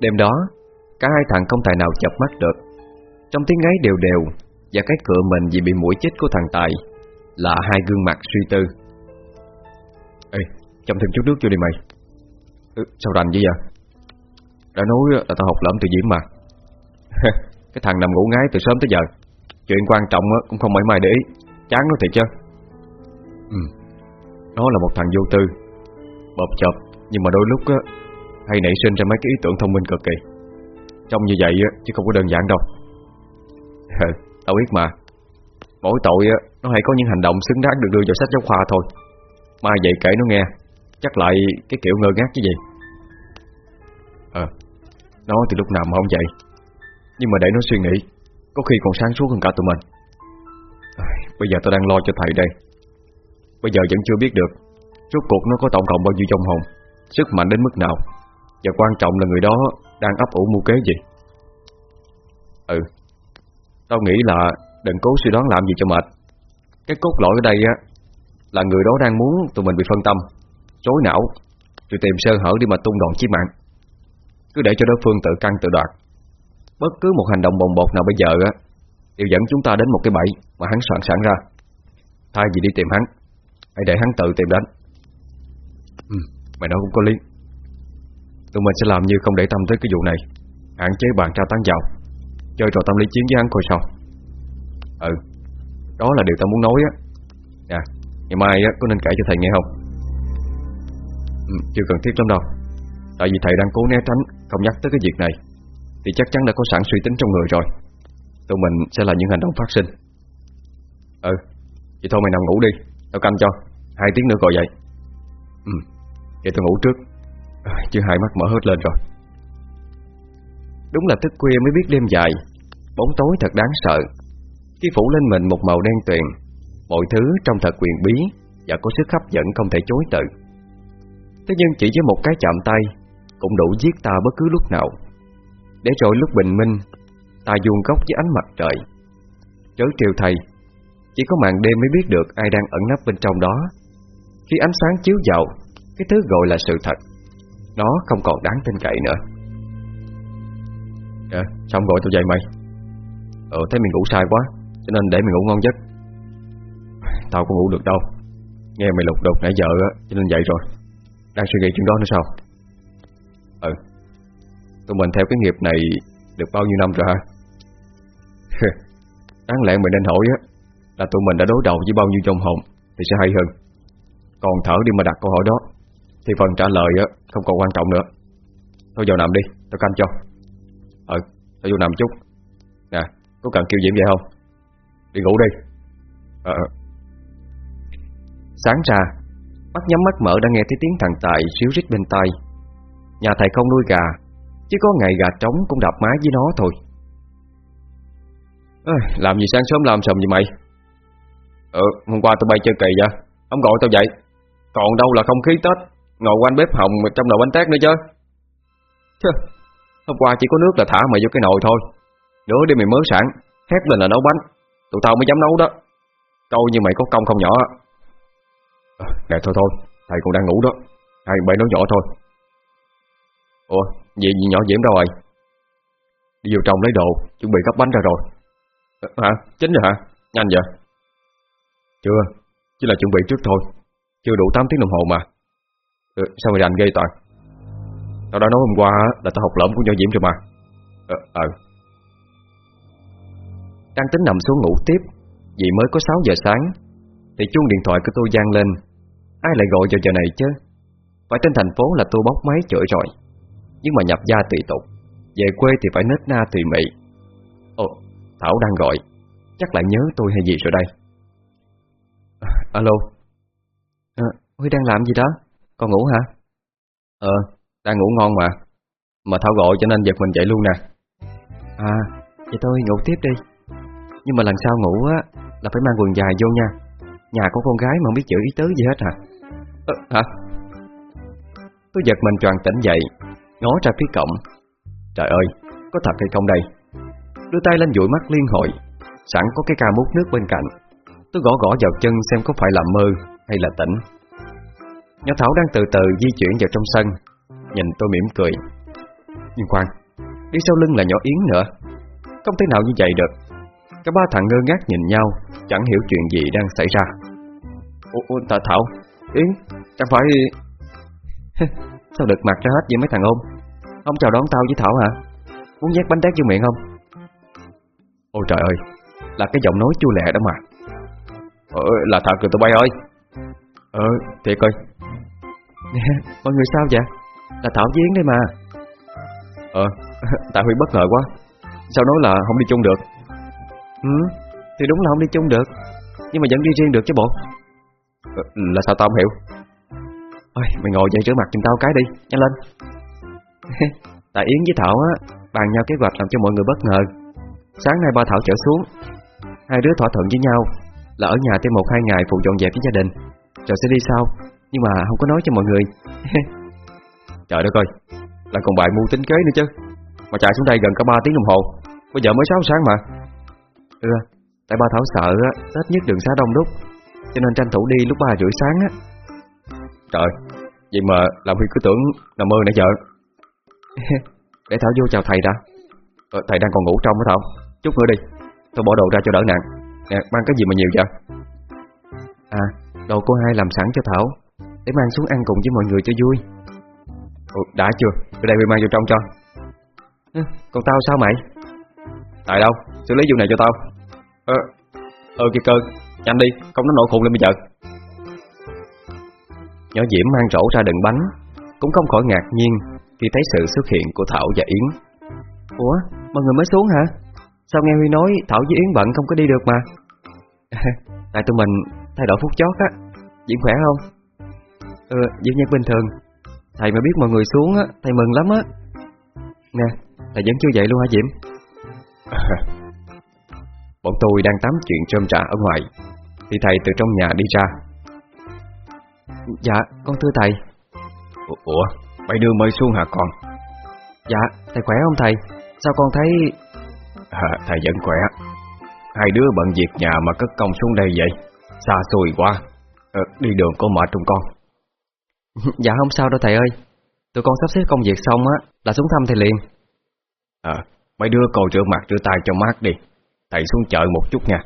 Đêm đó Cả hai thằng không tài nào chập mắt được. Trong tiếng ngáy đều đều Và cái cửa mình vì bị mũi chết của thằng Tài Là hai gương mặt suy tư. Ê, Chậm thêm chút nước cho đi mày. Ừ, Sao rành vậy vậy? Đã nói là tao học lỡm từ Diễm mà. Cái thằng nằm ngủ ngái từ sớm tới giờ. Chuyện quan trọng cũng không mãi mai để ý. Chán nó thiệt chứ Ừ Nó là một thằng vô tư Bộp chộp Nhưng mà đôi lúc á hay nảy sinh ra mấy cái ý tưởng thông minh cực kỳ. Trông như vậy Chứ không có đơn giản đâu. Tao biết mà. Mỗi tội á Nó hay có những hành động xứng đáng được đưa vào sách giáo khoa thôi. Mai vậy kể nó nghe Chắc lại cái kiểu ngơ ngác chứ gì. Ờ Nó thì lúc nào mà không vậy Nhưng mà để nó suy nghĩ Có khi còn sáng suốt hơn cả tụi mình. À, Bây giờ tao đang lo cho thầy đây. Bây giờ vẫn chưa biết được Rốt cuộc nó có tổng cộng bao nhiêu trong hồn Sức mạnh đến mức nào. Và quan trọng là người đó đang ấp ủ mưu kế gì? Ừ Tao nghĩ là đừng cố suy đoán làm gì cho mệt. Cái cốt lõi ở đây á Là người đó đang muốn tụi mình bị phân tâm Chối não Rồi tìm sơ hở đi mà tung đòn chí mạng. Cứ để cho đối phương tự căng tự đoạt. Bất cứ một hành động bồng bột nào bây giờ á Đều dẫn chúng ta đến một cái bẫy Mà hắn soạn sẵn ra. Thay vì đi tìm hắn Hãy để hắn tự tìm đến. Ừ, Mày nói cũng có lý. Tụi mình sẽ làm như không để tâm tới cái vụ này. Hạn chế bàn tra tán giàu, Chơi trò tâm lý chiến với hắn coi sao. Ừ Đó là điều tao muốn nói á. Nè Ngày mai á, có nên kể cho thầy nghe không? Ừ, Chưa cần thiết lắm đâu. Tại vì thầy đang cố né tránh Không nhắc tới cái việc này Thì chắc chắn đã có sẵn suy tính trong người rồi. Tụi mình sẽ là những hành động phát sinh. Ừ Vậy thôi mày nằm ngủ đi Tao canh cho. Hai tiếng nữa gọi dậy. Ừ Vậy tao ngủ trước à, Chứ hai mắt mở hết lên rồi. Đúng là thức khuya mới biết đêm dài. Bóng tối thật đáng sợ. Khi phủ lên mình một màu đen tuyền Mọi thứ trong thật quyền bí Và có sức hấp dẫn không thể chối từ. Thế nhưng chỉ với một cái chạm tay Cũng đủ giết ta bất cứ lúc nào. Để rồi lúc bình minh Ta vuông góc với ánh mặt trời. Chớ triều thầy Chỉ có màn đêm mới biết được ai đang ẩn nấp bên trong đó. Khi ánh sáng chiếu vào Cái thứ gọi là sự thật. Nó không còn đáng tin cậy nữa. À, xong gọi tao dậy mày. Ừ, thấy mình ngủ sai quá Cho nên để mình ngủ ngon giấc. Tao cũng ngủ được đâu. Nghe mày lục đục nãy giờ cho nên dậy rồi. Đang suy nghĩ chuyện đó nữa sao? Ừ. Tụi mình theo cái nghiệp này Được bao nhiêu năm rồi hả? Đáng lẽ mày nên hỏi á Là tụi mình đã đối đầu với bao nhiêu trong hồn Thì sẽ hay hơn. Còn thở đi mà đặt câu hỏi đó. Thì phần trả lời không còn quan trọng nữa. Thôi vào nằm đi, tao canh cho. Ừ, tao vô nằm chút. Nè, có cần kêu Diễm vậy không? Đi ngủ đi. Ờ à. Sáng ra Mắt nhắm mắt mở đã nghe thấy tiếng thằng Tài xíu rít bên tai. Nhà thầy không nuôi gà Chứ có ngày gà trống cũng đập mái với nó thôi. À, Làm gì sáng sớm làm sầm gì mày? Ừ, hôm qua tao bay chơi kỳ vậy. Ông gọi tao dậy. Còn đâu là không khí Tết. Ngồi quanh bếp hồng trong nồi bánh tét nữa chứ. Chứ Hôm qua chỉ có nước là thả mày vô cái nồi thôi. Nửa đi mày mới sẵn Hét lên là nấu bánh. Tụi tao mới dám nấu đó. Câu như mày có công không nhỏ. Ờ, à, Nè thôi thôi Thầy còn đang ngủ đó. Hai bảy nói nhỏ thôi. Ủa vậy gì nhỏ Diễm đâu rồi? Đi vô trong lấy đồ Chuẩn bị gấp bánh ra rồi. À, Hả? Chính rồi hả? Nhanh vậy? Chưa Chỉ là chuẩn bị trước thôi. Chưa đủ 8 tiếng đồng hồ mà ừ, Sao mày rành ghê toàn? Tao đã nói hôm qua là tao học lỡm của nhỏ Diễm rồi mà. Ờ, ờ. Đang tính nằm xuống ngủ tiếp Vì mới có 6 giờ sáng Thì chuông điện thoại của tôi gian lên. Ai lại gọi vào giờ này chứ? Phải trên thành phố là tôi bóc máy chửi rồi Nhưng mà nhập gia tùy tục. Về quê thì phải nết na tùy mị. Ồ, Thảo đang gọi Chắc lại nhớ tôi hay gì rồi đây? À, Alo. À, Huy đang làm gì đó? Con ngủ hả? Ờ, đang ngủ ngon mà. Mà Thảo gọi cho nên giật mình dậy luôn nè. À, vậy tôi ngủ tiếp đi. Nhưng mà lần sau ngủ á Là phải mang quần dài vô nha. Nhà có con gái mà không biết chữ ý tứ gì hết hả? À, Hả? Tôi giật mình tròn tỉnh dậy Ngó ra phía cổng. Trời ơi, có thật hay không đây? Đưa tay lên dụi mắt liên hồi Sẵn có cái ca mút nước bên cạnh. Tôi gõ gõ vào chân xem có phải là mơ Hay là tỉnh. Nhà Thảo đang từ từ di chuyển vào trong sân. Nhìn tôi mỉm cười. Nhưng khoan Đi sau lưng là nhỏ Yến nữa. Không thể nào như vậy được. Cả ba thằng ngơ ngác nhìn nhau Chẳng hiểu chuyện gì đang xảy ra. Ủa, ô, tạ Thảo Yến Chẳng phải Sao được mặt ra hết với mấy thằng ôm Ông chào đón tao với Thảo hả? Muốn nhét bánh tét vô miệng không? Ôi trời ơi Là cái giọng nói chua lẹ đó mà. Ờ là thật rồi tụi bay ơi. Ờ thiệt ơi Nè mọi người sao vậy? Là Thảo Yến đây mà. Ờ Tại Huy bất ngờ quá. Sao nói là không đi chung được? Ừ Thì đúng là không đi chung được. Nhưng mà vẫn đi riêng được chứ bộ. Ờ, Là sao tao không hiểu? Ôi mày ngồi dậy rửa mặt giùm tao cái đi Nhanh lên. Tại Yến với Thảo á Bàn nhau kế hoạch làm cho mọi người bất ngờ. Sáng nay ba Thảo trở xuống. Hai đứa thỏa thuận với nhau Là ở nhà thêm một hai ngày phụ dọn dẹp với gia đình rồi sẽ đi sau Nhưng mà không có nói cho mọi người. Trời đất ơi Là còn bài mưu tính kế nữa chứ. Mà chạy xuống đây gần cả 3 tiếng đồng hồ. Bây giờ mới 6 sáng mà. Ừ Tại ba Thảo sợ á Tết nhất đường xá đông đúc. Cho nên tranh thủ đi lúc 3 rưỡi sáng á. Trời Vậy mà làm Huy cứ tưởng nằm mơ nãy giờ. Để Thảo vô chào thầy đã. Ờ, Thầy đang còn ngủ trong hả Thảo. Chút nữa đi Tôi bỏ đồ ra cho đỡ nặng Nè mang cái gì mà nhiều vậy? À đồ cô hai làm sẵn cho Thảo. Để mang xuống ăn cùng với mọi người cho vui. Ủa, Đã chưa? Từ đây Huy mang vô trong cho. Ừ, Còn tao sao mày? Tại đâu? Xử lý vụ này cho tao. Ờ. Ờ kìa cơ. Nhanh đi. Không nó nổ khùng lên bây giờ. Nhỏ Diễm mang rổ ra đựng bánh. Cũng không khỏi ngạc nhiên Khi thấy sự xuất hiện của Thảo và Yến. Ủa? Mọi người mới xuống hả? Sao nghe Huy nói Thảo với Yến bận không có đi được mà? Tại tụi mình thay đổi phút chót á. Diễm khỏe không? Ừ Diễm nhạc bình thường. Thầy mà biết mọi người xuống á Thầy mừng lắm á. Nè Thầy vẫn chưa dậy luôn hả Diễm? Bọn tôi đang tám chuyện trơm trà ở ngoài. Thì thầy từ trong nhà đi ra. Dạ con thưa thầy. Ủa Mấy đứa mới xuống hả con? Dạ thầy khỏe không thầy? Sao con thấy à, Thầy vẫn khỏe. Hai đứa bận việc nhà mà cất công xuống đây vậy Xa xôi quá. À, Đi đường có mệt trong con? Dạ không sao đâu thầy ơi. Tụi con sắp xếp công việc xong á Là xuống thăm thầy liền. À Mấy đứa coi rửa mặt rửa tay cho mát đi. Thầy xuống chợ một chút nha.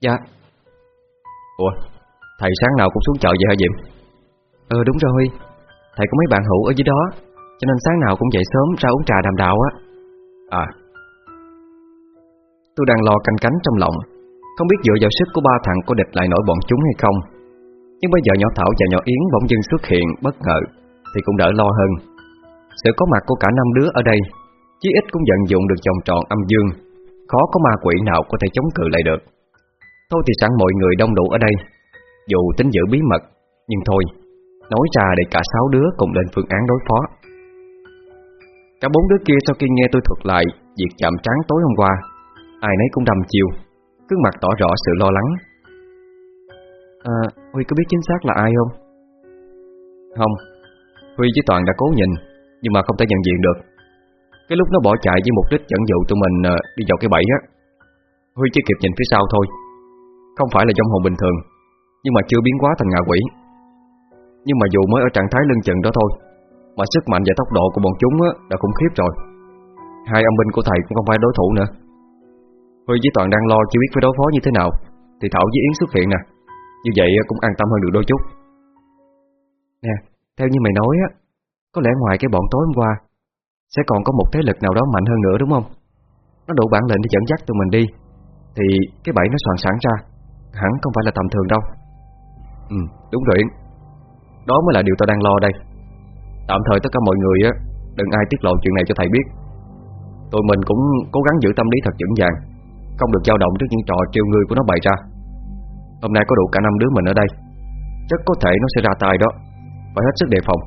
Dạ. Ủa Thầy sáng nào cũng xuống chợ vậy hả Diệm? Ừ đúng rồi. Thầy có mấy bạn hữu ở dưới đó Cho nên sáng nào cũng dậy sớm ra uống trà đàm đạo á. À. Tôi đang lo canh cánh trong lòng không biết dựa vào sức của ba thằng có địch lại nổi bọn chúng hay không. Nhưng bây giờ nhỏ Thảo và nhỏ Yến bỗng dưng xuất hiện, bất ngờ, Thì cũng đỡ lo hơn. Sự có mặt của cả năm đứa ở đây, Chí ít cũng vận dụng được vòng tròn âm dương. Khó có ma quỷ nào có thể chống cự lại được. Thôi thì sẵn mọi người đông đủ ở đây. Dù tính giữ bí mật, Nhưng thôi, Nói ra để cả sáu đứa cùng lên phương án đối phó. Cả bốn đứa kia sau khi nghe tôi thuật lại Việc chạm trán tối hôm qua, Ai nấy cũng đầm chiều cứ mặt tỏ rõ sự lo lắng. À Huy có biết chính xác là ai không? Không. Huy với Toàn đã cố nhìn Nhưng mà không thể nhận diện được. Cái lúc nó bỏ chạy với mục đích dẫn dụ tụi mình uh, đi vào cái bẫy á. Huy chỉ kịp nhìn phía sau thôi. Không phải là trong hồn bình thường Nhưng mà chưa biến hóa thành ngạ quỷ. Nhưng mà dù mới ở trạng thái lưng chừng đó thôi Mà sức mạnh và tốc độ của bọn chúng á, đã khủng khiếp rồi. Hai ông binh của thầy cũng không phải đối thủ nữa Huy với Toàn đang lo chưa biết phải đối phó như thế nào Thì Thảo với Yến xuất hiện nè. Như vậy cũng an tâm hơn được đôi chút. Nè, theo như mày nói á Có lẽ ngoài cái bọn tối hôm qua Sẽ còn có một thế lực nào đó mạnh hơn nữa đúng không? Nó đủ bản lệnh để dẫn dắt tụi mình đi Thì cái bẫy nó soạn sẵn ra Hẳn không phải là tầm thường đâu. Ừ, đúng rồi Yến. Đó mới là điều tao đang lo đây. Tạm thời tất cả mọi người á Đừng ai tiết lộ chuyện này cho thầy biết. Tụi mình cũng cố gắng giữ tâm lý thật vững vàng. Không được dao động trước những trò trêu người của nó bày ra. Hôm nay có đủ cả năm đứa mình ở đây, Rất có thể nó sẽ ra tay đó. Phải hết sức đề phòng.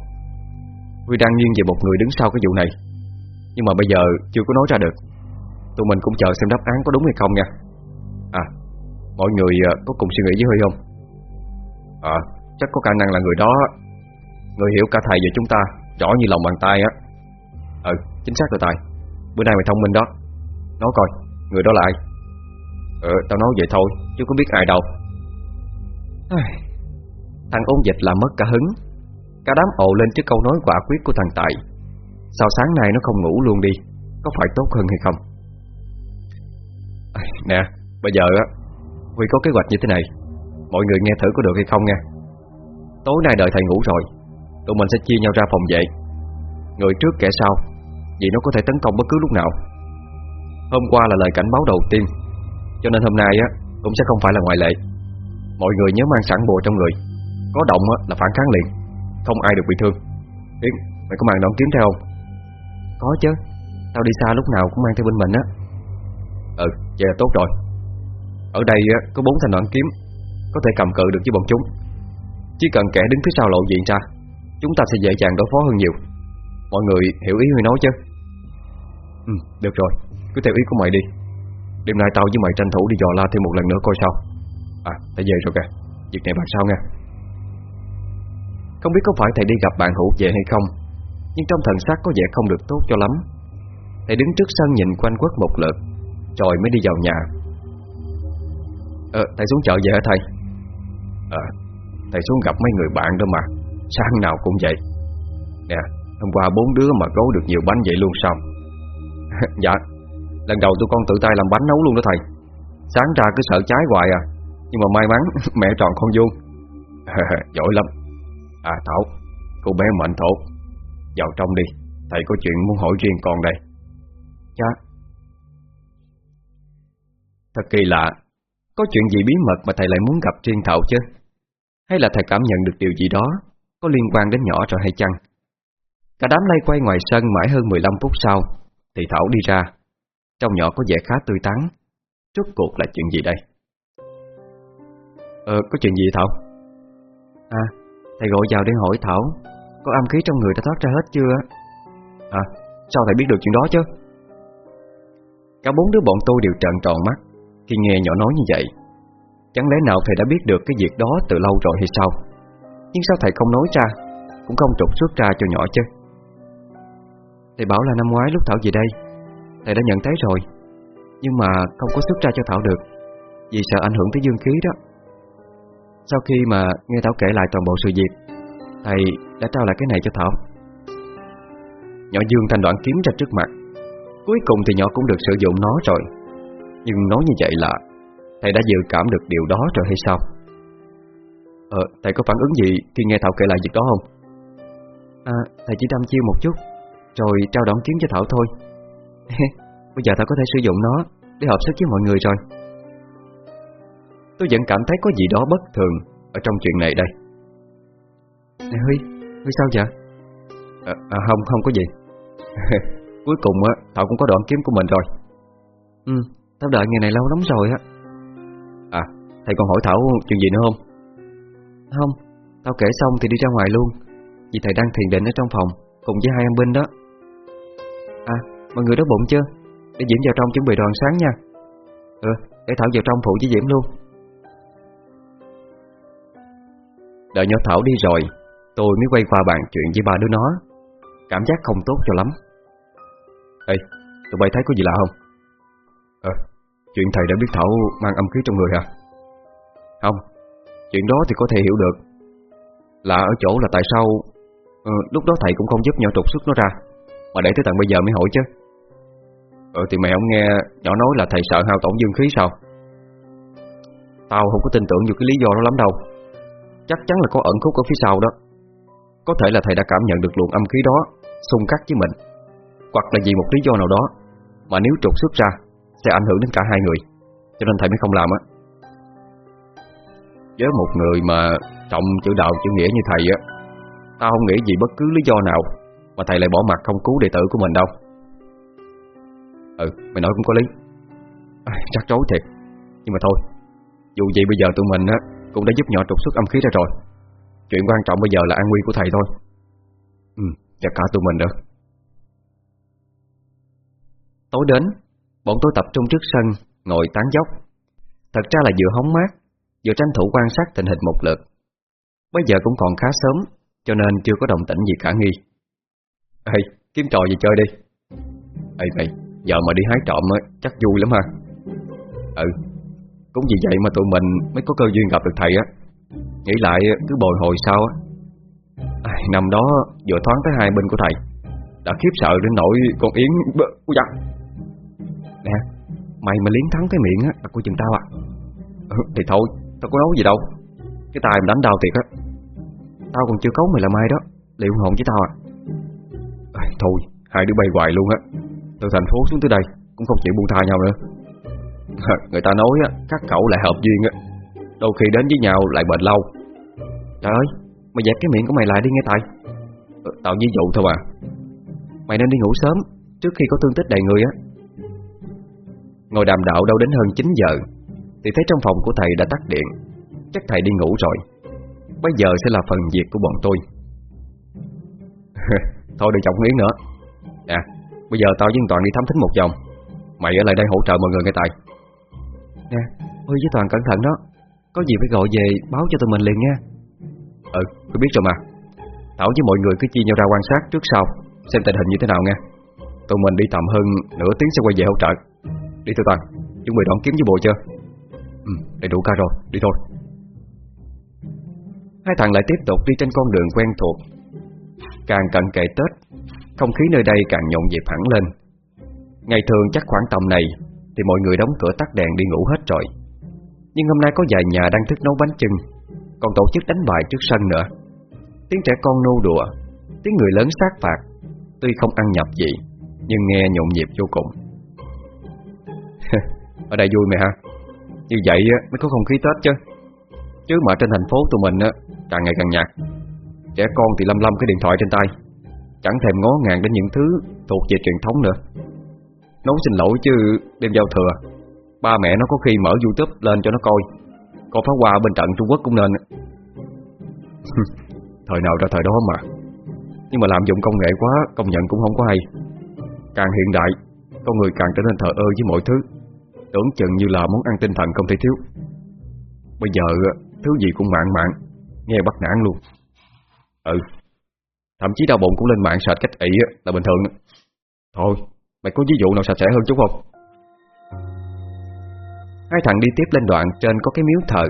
Huy đang nghiêng về một người đứng sau cái vụ này. Nhưng mà bây giờ chưa có nói ra được. Tụi mình cũng chờ xem đáp án có đúng hay không nha. À Mọi người à, có cùng suy nghĩ với Huy không? À Chắc có khả năng là người đó. Người hiểu cả thầy về chúng ta, Rõ như lòng bàn tay á. Ừ chính xác rồi Tài. Bữa nay mày thông minh đó. Nói coi, Người đó là ai? Ờ tao nói vậy thôi Chứ có biết ai đâu. Thằng ôn dịch làm mất cả hứng. Cả đám ồ lên trước câu nói quả quyết của thằng Tài. Sao sáng nay nó không ngủ luôn đi? Có phải tốt hơn hay không? À, Nè Bây giờ á Huy có kế hoạch như thế này. Mọi người nghe thử có được hay không nha. Tối nay đợi thầy ngủ rồi Tụi mình sẽ chia nhau ra phòng vệ. Người trước kẻ sau Vì nó có thể tấn công bất cứ lúc nào. Hôm qua là lời cảnh báo đầu tiên Cho nên hôm nay á cũng sẽ không phải là ngoại lệ. Mọi người nhớ mang sẵn bùa trong người. Có động á, là phản kháng liền. Không ai được bị thương. Yến, mày có mang đoạn kiếm theo không? Có chứ. Tao đi xa lúc nào cũng mang theo bên mình á. Ừ, vậy là tốt rồi. Ở đây á, có bốn thanh đoạn kiếm. Có thể cầm cự được với bọn chúng. Chỉ cần kẻ đứng phía sau lộ diện ra Chúng ta sẽ dễ dàng đối phó hơn nhiều. Mọi người hiểu ý Huy nói chứ? Ừ, được rồi. Cứ theo ý của mày đi Đêm nay tao với mày tranh thủ đi dò la thêm một lần nữa coi sao. À, thầy về rồi kìa. Việc này bàn sao nha Không biết có phải thầy đi gặp bạn hữu về hay không Nhưng trong thần sắc có vẻ không được tốt cho lắm. Thầy đứng trước sân nhìn quanh quất một lượt Rồi mới đi vào nhà. Ờ, thầy xuống chợ về hả thầy? Ờ, thầy xuống gặp mấy người bạn đó mà Sáng nào cũng vậy. Nè, hôm qua bốn đứa mà gấu được nhiều bánh vậy luôn sao? dạ, lần đầu tôi con tự tay làm bánh nấu luôn đó thầy. Sáng ra cứ sợ trái hoài à. Nhưng mà may mắn mẹ tròn con vuông. Giỏi lắm. À Thảo Cô bé mệnh thổ Vào trong đi. Thầy có chuyện muốn hỏi riêng con đây. Dạ. Thật kỳ lạ. Có chuyện gì bí mật mà thầy lại muốn gặp riêng Thảo chứ? Hay là thầy cảm nhận được điều gì đó? Có liên quan đến nhỏ rồi hay chăng? Cả đám lay quay ngoài sân mãi hơn 15 phút sau Thì Thảo đi ra trong nhỏ có vẻ khá tươi tắn. Rốt cuộc là chuyện gì đây? Ờ có chuyện gì Thảo? À Thầy gọi vào để hỏi Thảo, Có âm khí trong người đã thoát ra hết chưa À sao thầy biết được chuyện đó chứ? Cả bốn đứa bọn tôi đều trợn tròn mắt Khi nghe nhỏ nói như vậy. Chẳng lẽ nào thầy đã biết được cái việc đó từ lâu rồi hay sao? Nhưng sao thầy không nói ra, Cũng không trục xuất ra cho nhỏ chứ? Thầy bảo là năm ngoái lúc Thảo về đây Thầy đã nhận thấy rồi. Nhưng mà không có xuất ra cho Thảo được Vì sợ ảnh hưởng tới dương khí đó. Sau khi mà nghe Thảo kể lại toàn bộ sự việc Thầy đã trao lại cái này cho Thảo. Nhỏ dương thành đoạn kiếm ra trước mặt. Cuối cùng thì nhỏ cũng được sử dụng nó rồi. Nhưng nói như vậy là Thầy đã dự cảm được điều đó rồi hay sao? Ờ, thầy có phản ứng gì khi nghe Thảo kể lại việc đó không? À, thầy chỉ đâm chiêu một chút Rồi trao đoạn kiếm cho Thảo thôi. Bây giờ tao có thể sử dụng nó Để hợp sức với mọi người rồi. Tôi vẫn cảm thấy có gì đó bất thường Ở trong chuyện này đây. Nè Huy, Huy sao vậy? À, à không, không có gì. Cuối cùng á, Thảo cũng có đoạn kiếm của mình rồi. Ừ, tao đợi ngày này lâu lắm rồi á. À, thầy còn hỏi Thảo chuyện gì nữa không? Không, tao kể xong thì đi ra ngoài luôn Vì thầy đang thiền định ở trong phòng Cùng với hai em binh đó. À, mọi người đói bụng chưa? Để Diễm vào trong chuẩn bị đồ ăn sáng nha Ừ, để Thảo vào trong phụ với Diễm luôn Đợi nhỏ Thảo đi rồi Tôi mới quay qua bàn chuyện với ba đứa nó Cảm giác không tốt cho lắm Ê, tụi bay thấy có gì lạ không? Ờ, chuyện thầy đã biết Thảo mang âm khí trong người hả? Không, chuyện đó thì có thể hiểu được Lạ ở chỗ là tại sao ừ, Lúc đó thầy cũng không giúp nhỏ trục xuất nó ra Mà để tới tận bây giờ mới hỏi chứ Ờ thì mày không nghe Nhỏ nói là thầy sợ hao tổn dương khí sao? Tao không có tin tưởng nhiều cái lý do đó lắm đâu. Chắc chắn là có ẩn khúc ở phía sau đó. Có thể là thầy đã cảm nhận được luồng âm khí đó, Xung khắc với mình. Hoặc là vì một lý do nào đó Mà nếu trục xuất ra, Sẽ ảnh hưởng đến cả hai người. Cho nên thầy mới không làm á. Với một người mà Trọng chữ đạo, chữ nghĩa như thầy á, Tao không nghĩ gì bất cứ lý do nào Mà thầy lại bỏ mặt không cứu đệ tử của mình đâu. Ừ, mày nói cũng có lý. À, Chắc rối thiệt. Nhưng mà thôi Dù gì bây giờ tụi mình á cũng đã giúp nhỏ trục xuất âm khí ra rồi. Chuyện quan trọng bây giờ là an nguy của thầy thôi. Ừ, và cả tụi mình nữa. Tối đến Bọn tôi tập trung trước sân Ngồi tán dốc Thật ra là vừa hóng mát Vừa tranh thủ quan sát tình hình một lượt. Bây giờ cũng còn khá sớm Cho nên chưa có động tĩnh gì khả nghi. Ê, kiếm trò gì chơi đi. Ê mày. Giờ mà đi hái trộm á, chắc vui lắm ha. Ừ Cũng vì vậy mà tụi mình mới có cơ duyên gặp được thầy á. Nghĩ lại cứ bồi hồi sau á. À, Năm đó vừa thoáng tới hai bên của thầy Đã khiếp sợ đến nỗi con Yến Ui da. Nè Mày mà liến thắng cái miệng á Là chừng tao à. Ừ, Thì thôi Tao có nói gì đâu. Cái tài mà đánh đau thiệt á. Tao còn chưa cấu mày làm ai đó Liệu hồn với tao à? à Thôi Hai đứa bay hoài luôn á. Từ thành phố xuống tới đây Cũng không chịu buông tha nhau nữa. Người ta nói á Các cậu lại hợp duyên á Đôi khi đến với nhau lại bền lâu. Trời ơi Mày dẹp cái miệng của mày lại đi nghe Tài. Ờ, Tao ví dụ thôi mà. Mày nên đi ngủ sớm Trước khi có thương tích đầy người á. Ngồi đàm đạo đâu đến hơn 9 giờ Thì thấy trong phòng của thầy đã tắt điện. Chắc thầy đi ngủ rồi. Bây giờ sẽ là phần việc của bọn tôi. Thôi đừng chọc nghĩ nữa. Nè Bây giờ tao với Toàn đi thám thính một vòng. Mày ở lại đây hỗ trợ mọi người nghe Tài. Nè Huy với Toàn cẩn thận đó. Có gì phải gọi về báo cho tụi mình liền nha. Ừ tôi biết rồi mà. Thảo với mọi người cứ chia nhau ra quan sát trước sau Xem tình hình như thế nào nha. Tụi mình đi tầm hơn nửa tiếng sẽ quay về hỗ trợ. Đi thôi Toàn Chuẩn bị đón kiếm với bộ chưa? Ừ đầy đủ ca rồi đi thôi. Hai thằng lại tiếp tục đi trên con đường quen thuộc. Càng cận kề Tết không khí nơi đây càng nhộn nhịp hẳn lên. Ngày thường chắc khoảng tầm này Thì mọi người đóng cửa tắt đèn đi ngủ hết rồi. Nhưng hôm nay có vài nhà đang thức nấu bánh chưng, Còn tổ chức đánh bài trước sân nữa. Tiếng trẻ con nô đùa, Tiếng người lớn sát phạt, Tuy không ăn nhập gì Nhưng nghe nhộn nhịp vô cùng. Ở đây vui mày ha. Như vậy mới có không khí Tết chứ. Chứ mà trên thành phố tụi mình càng ngày càng nhạt. Trẻ con thì lâm lâm cái điện thoại trên tay. Chẳng thèm ngó ngàng đến những thứ thuộc về truyền thống nữa. Nấu xin lỗi chứ, đêm giao thừa, Ba mẹ nó có khi mở Youtube lên cho nó coi. Có pháo hoa bên trận Trung Quốc cũng nên. Thời nào ra thời đó mà. Nhưng mà làm dụng công nghệ quá, Công nhận cũng không có hay. Càng hiện đại, Con người càng trở nên thờ ơ với mọi thứ. Tưởng chừng như là món ăn tinh thần không thể thiếu. Bây giờ, Thứ gì cũng mạng mạng Nghe bắt nản luôn. Ừ. Thậm chí đau bụng cũng lên mạng sạch cách ị là bình thường. Thôi, Mày có ví dụ nào sạch sẽ hơn chút không? Hai thằng đi tiếp lên đoạn trên có cái miếu thờ.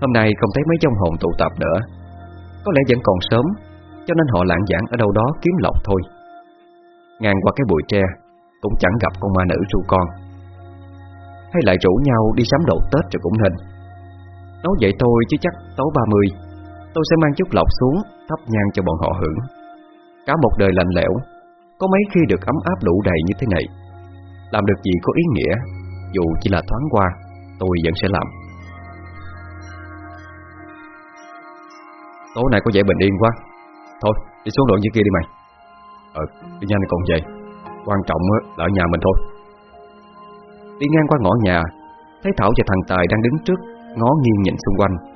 Hôm nay không thấy mấy trong hồn tụ tập nữa. Có lẽ vẫn còn sớm, Cho nên họ lãng giảng ở đâu đó kiếm lọc thôi. Ngang qua cái bụi tre, Cũng chẳng gặp con ma nữ ru con. Hay lại rủ nhau đi sắm đồ Tết rồi cũng nên. Nói vậy thôi chứ chắc tối 30 Tôi sẽ mang chút lọc xuống, Thắp nhang cho bọn họ hưởng. Cả một đời lạnh lẽo, Có mấy khi được ấm áp đủ đầy như thế này. Làm được gì có ý nghĩa, Dù chỉ là thoáng qua, Tôi vẫn sẽ làm. Tối nay có vẻ bình yên quá. Thôi, đi xuống đoạn dưới kia đi mày. Ờ đi nhanh còn vậy. Quan trọng là ở nhà mình thôi. Đi ngang qua ngõ nhà, Thấy Thảo và thằng Tài đang đứng trước, Ngó nghiêng nhìn xung quanh.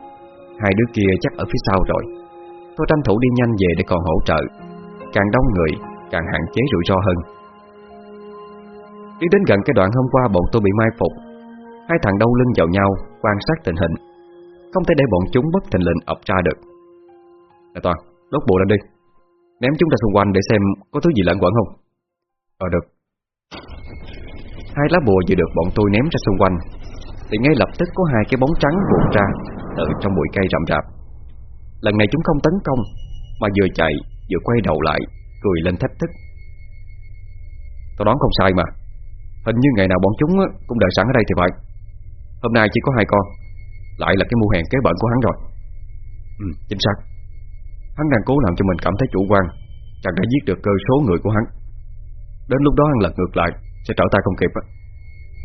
Hai đứa kia chắc ở phía sau rồi. Tôi tranh thủ đi nhanh về để còn hỗ trợ. Càng đông người Càng hạn chế rủi ro hơn. Đi đến gần cái đoạn hôm qua bọn tôi bị mai phục. Hai thằng đâu lưng vào nhau Quan sát tình hình. Không thể để bọn chúng bất thình lệnh ập ra được. Nè Toàn, đốt bộ lên đi. Ném chúng ra xung quanh để xem Có thứ gì lẫn quẩn không. Ờ được. Hai lá bùa vừa được bọn tôi ném ra xung quanh Thì ngay lập tức có hai cái bóng trắng vụt ra. Từ trong bụi cây rậm rạp. Lần này chúng không tấn công Mà vừa chạy vừa quay đầu lại Cười lên thách thức. Tôi đoán không sai mà. Hình như ngày nào bọn chúng cũng đợi sẵn ở đây thì phải. Hôm nay chỉ có hai con Lại là cái mưu hèn kế bẩn của hắn rồi. Ừ, chính xác. Hắn đang cố làm cho mình cảm thấy chủ quan Chẳng đã giết được cơ số người của hắn. Đến lúc đó hắn lật ngược lại Sẽ trở tay không kịp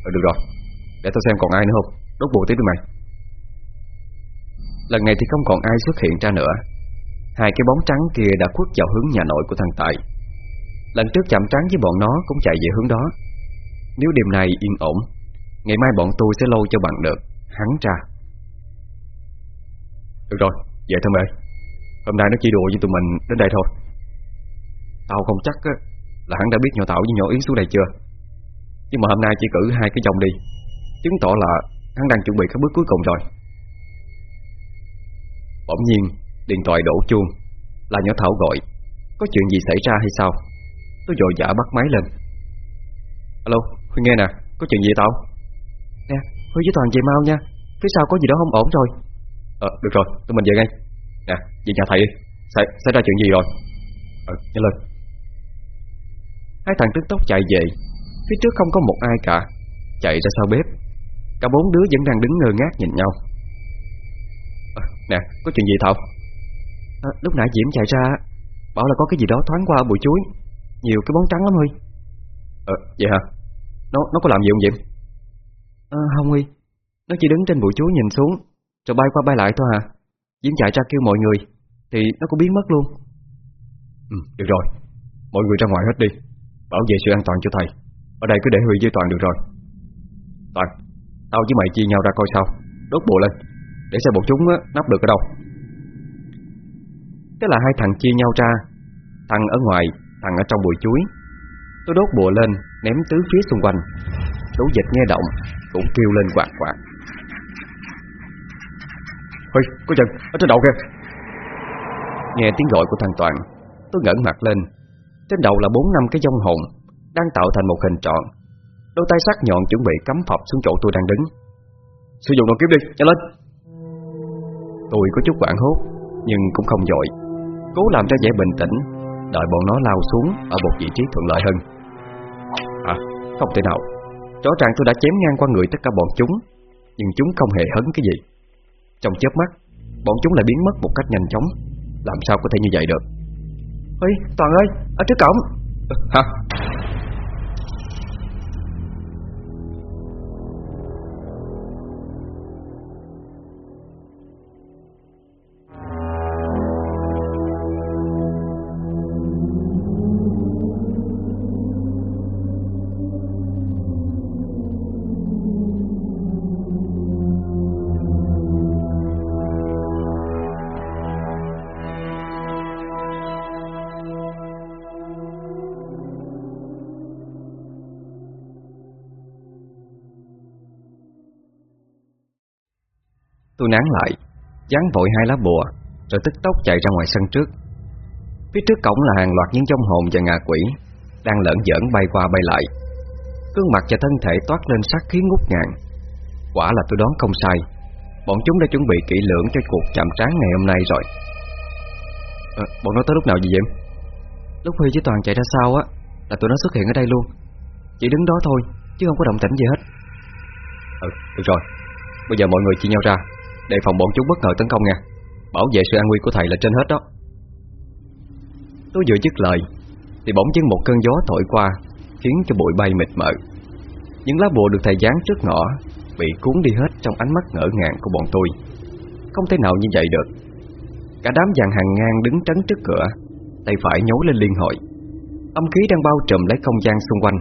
ừ, Được rồi, để tôi xem còn ai nữa không. Đốt bộ tiếp với mày. Lần này thì không còn ai xuất hiện ra nữa. Hai cái bóng trắng kia đã khuất vào hướng nhà nội của thằng Tài. Lần trước chạm trắng với bọn nó cũng chạy về hướng đó. Nếu đêm nay yên ổn Ngày mai bọn tôi sẽ lôi cho bằng được. Hắn ra Được rồi, vậy thôi mày Hôm nay nó chỉ đùa với tụi mình đến đây thôi. Tao không chắc là hắn đã biết nhỏ Tạo với nhỏ Yến xuống đây chưa? Nhưng mà hôm nay chỉ cử hai cái dòng đi. Chứng tỏ là hắn đang chuẩn bị các bước cuối cùng rồi. Bỗng nhiên Điện thoại đổ chuông. Là nhỏ Thảo gọi Có chuyện gì xảy ra hay sao? Tôi dội dã bắt máy lên. Alo Huy nghe nè Có chuyện gì tao Nè Huy với Toàn về mau nha. Phía sau có gì đó không ổn rồi. Ờ được rồi Tụi mình về ngay. Nè về nhà thầy đi. Xảy, xảy ra chuyện gì rồi? Ờ nhanh lên. Hai thằng tức tốc chạy về. Phía trước không có một ai cả. Chạy ra sau bếp. Cả bốn đứa vẫn đang đứng ngơ ngác nhìn nhau. à, Nè, có chuyện gì Thảo? À, Lúc nãy Diễm chạy ra Bảo là có cái gì đó thoáng qua bụi chuối. Nhiều cái bóng trắng lắm Huy. Ờ, vậy hả? Nó nó có làm gì không Diễm à, Không Huy. Nó chỉ đứng trên bụi chuối nhìn xuống Rồi bay qua bay lại thôi hả? Diễm chạy ra kêu mọi người Thì nó cũng biến mất luôn. Ừ, được rồi. Mọi người ra ngoài hết đi. Bảo vệ sự an toàn cho thầy. Ở đây cứ để Huy với Toàn được rồi. Toàn Tao với mày chia nhau ra coi sao. Đốt bộ lên để xem bọn chúng nắp được ở đâu. Thế là hai thằng chia nhau ra Thằng ở ngoài Thằng ở trong bụi chuối. Tôi đốt bùa lên Ném tứ phía xung quanh. Lũ dịch nghe động Cũng kêu lên quạt quạt. Huy, có chân, ở trên đầu kìa. Nghe tiếng gọi của thằng Toàn Tôi ngẩng mặt lên. Trên đầu là bốn năm cái dông hồn Đang tạo thành một hình tròn. Đôi tay sắc nhọn chuẩn bị cắm phập xuống chỗ tôi đang đứng. Sử dụng đồ kiếm đi, nhanh lên. Tôi có chút quảng hốt Nhưng cũng không dội. Cố làm ra vẻ bình tĩnh Đợi bọn nó lao xuống ở một vị trí thuận lợi hơn. À, không thể nào. Rõ ràng tôi đã chém ngang qua người tất cả bọn chúng Nhưng chúng không hề hấn cái gì. Trong chớp mắt Bọn chúng lại biến mất một cách nhanh chóng. Làm sao có thể như vậy được? Ê, Toàn ơi, ở trước cổng. Hả? Tôi nán lại Dán vội hai lá bùa Rồi tức tốc chạy ra ngoài sân trước. Phía trước cổng là hàng loạt những trong hồn và ngạ quỷ Đang lợn giỡn bay qua bay lại. Cương mặt và thân thể toát lên sát khí ngút ngàn. Quả là tôi đoán không sai Bọn chúng đã chuẩn bị kỹ lưỡng cho cuộc chạm trán ngày hôm nay rồi. À, Bọn nó tới lúc nào vậy Diệm? Lúc Huy với Toàn chạy ra sau á Là tụi nó xuất hiện ở đây luôn. Chỉ đứng đó thôi Chứ không có động tĩnh gì hết. Ừ, được rồi. Bây giờ mọi người chia nhau ra Đề phòng bọn chúng bất ngờ tấn công nha. Bảo vệ sự an nguy của thầy là trên hết đó. Tôi vừa dứt lời, Thì bỗng dưng một cơn gió thổi qua, Khiến cho bụi bay mịt mờ. Những lá bùa được thầy dán trước ngõ Bị cuốn đi hết trong ánh mắt ngỡ ngàng của bọn tôi. Không thể nào như vậy được. Cả đám dàn hàng ngang đứng trấn trước cửa, Tay phải nhối lên liên hội. Âm khí đang bao trùm lấy không gian xung quanh.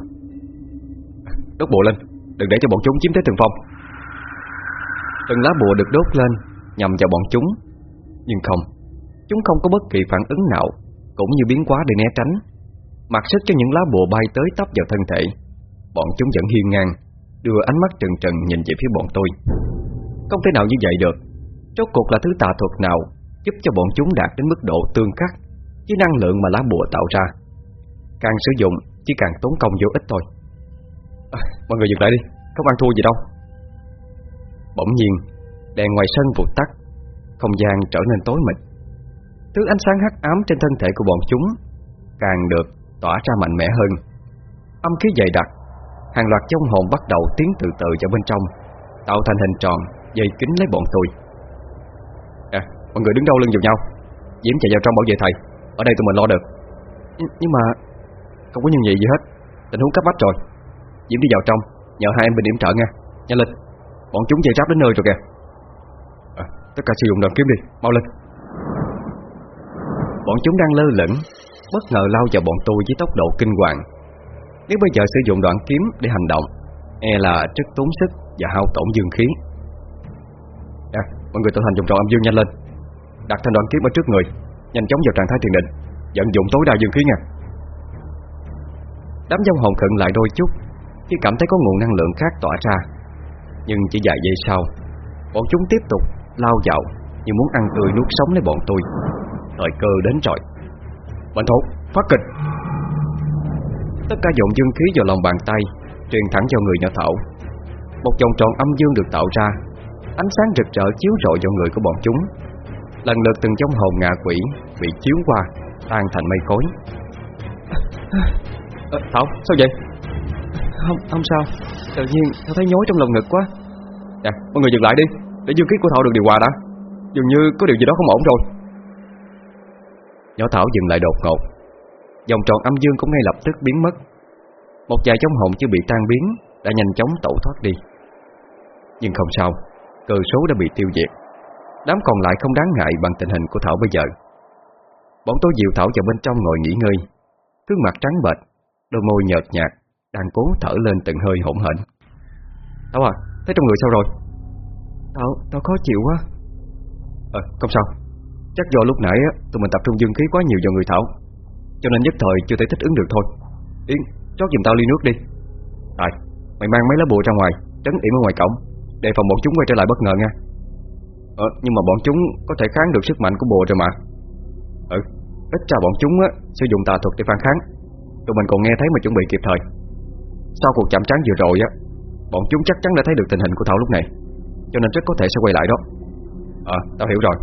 Đốt bộ lên, Đừng để cho bọn chúng chiếm tới từng phong Từng lá bùa được đốt lên Nhằm vào bọn chúng. Nhưng không Chúng không có bất kỳ phản ứng nào Cũng như biến quá để né tránh. Mặc sức cho những lá bùa bay tới tấp vào thân thể Bọn chúng vẫn hiên ngang Đưa ánh mắt trừng trừng nhìn về phía bọn tôi. Không thể nào như vậy được. Rốt cuộc là thứ tà thuật nào Giúp cho bọn chúng đạt đến mức độ tương khắc Với năng lượng mà lá bùa tạo ra? Càng sử dụng Chỉ càng tốn công vô ích thôi. À, Mọi người dừng lại đi Không ăn thua gì đâu. Bỗng nhiên Đèn ngoài sân vụt tắt, Không gian trở nên tối mịt. Thứ ánh sáng hắc ám trên thân thể của bọn chúng Càng được tỏa ra mạnh mẽ hơn. Âm khí dày đặc, Hàng loạt trong hồn bắt đầu tiến từ từ vào bên trong, Tạo thành hình tròn Dây kính lấy bọn tôi. À mọi người đứng đâu lưng vào nhau? Diễm chạy vào trong bảo vệ thầy, Ở đây tụi mình lo được. Nh, Nhưng mà Không có nhân gì gì hết, Tình huống cấp bách rồi. Diễm đi vào trong, Nhờ hai em bình điểm trợ nha Nhanh lên. Bọn chúng chạy ráp đến nơi rồi kìa. À, Tất cả sử dụng đoàn kiếm đi, mau lên. Bọn chúng đang lơ lửng Bất ngờ lao vào bọn tôi với tốc độ kinh hoàng. Nếu bây giờ sử dụng đoạn kiếm để hành động E là rất tốn sức và hao tổn dương khí. À, mọi người tự hành dùng tròn âm dương nhanh lên. Đặt thanh đoạn kiếm ở trước người Nhanh chóng vào trạng thái thiền định Vận dụng tối đa dương khí nha. Đám dông hồn khựng lại đôi chút Khi cảm thấy có nguồn năng lượng khác tỏa ra nhưng chỉ vài giây sau, Bọn chúng tiếp tục lao vào Như muốn ăn tươi nuốt sống lấy bọn tôi. Thời cơ đến rồi Bệnh thủ phát kịch. Tất cả dồn dương khí vào lòng bàn tay, Truyền thẳng vào người nhỏ thảo. Một vòng tròn âm dương được tạo ra, Ánh sáng rực rỡ chiếu rọi vào người của bọn chúng. Lần lượt từng trong hồn ngạ quỷ Bị chiếu qua, Tan thành mây khói. Thảo, sao vậy? Không không sao. Tự nhiên tôi thấy nhói trong lòng ngực quá. Nè, mọi người dừng lại đi, Để dương khí của Thảo được điều hòa đã. Dường như có điều gì đó không ổn rồi. Nhỏ Thảo dừng lại đột ngột. Dòng tròn âm dương cũng ngay lập tức biến mất. Một vài trong hồn chưa bị tan biến, Đã nhanh chóng tẩu thoát đi. Nhưng không sao, Cơ số đã bị tiêu diệt. Đám còn lại không đáng ngại bằng tình hình của Thảo bây giờ. Bọn tôi dịu Thảo vào bên trong ngồi nghỉ ngơi. Gương mặt trắng bệch, Đôi môi nhợt nhạt. Đang cố thở lên từng hơi hỗn hển. Tao à, thấy trong người sao rồi? Tao tao khó chịu quá. Ờ, không sao. Chắc do lúc nãy tụi mình tập trung dương khí quá nhiều vào người Thảo Cho nên nhất thời chưa thể thích ứng được thôi. Yến, chót giùm tao ly nước đi. Tại, mày mang mấy lá bùa ra ngoài Trấn yểm ở ngoài cổng Để phòng bọn chúng quay trở lại bất ngờ nha. Ờ, nhưng mà bọn chúng có thể kháng được sức mạnh của bùa rồi mà. Ừ, ít ra bọn chúng á, sử dụng tà thuật để phản kháng. Tụi mình còn nghe thấy mà chuẩn bị kịp thời. Sau cuộc chạm trán vừa rồi á Bọn chúng chắc chắn đã thấy được tình hình của Thảo lúc này Cho nên rất có thể sẽ quay lại đó. Ờ, tao hiểu rồi.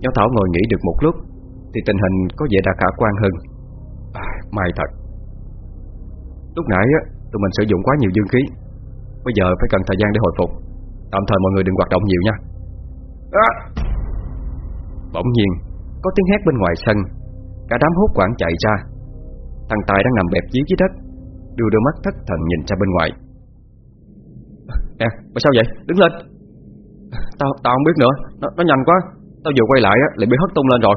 Nhỏ Thảo ngồi nghỉ được một lúc Thì tình hình có vẻ đã khả quan hơn. À, May thật. Lúc nãy á, tụi mình sử dụng quá nhiều dương khí. Bây giờ phải cần thời gian để hồi phục. Tạm thời mọi người đừng hoạt động nhiều nha. À! Bỗng nhiên Có tiếng hét bên ngoài sân. Cả đám hốt quảng chạy ra Thằng Tài đang nằm bẹp dí dưới đất Đưa đôi mắt thất thần nhìn ra bên ngoài. Nè, mà sao vậy? Đứng lên. Tao tao không biết nữa. Nó, nó nhanh quá. Tao vừa quay lại á, lại bị hất tung lên rồi.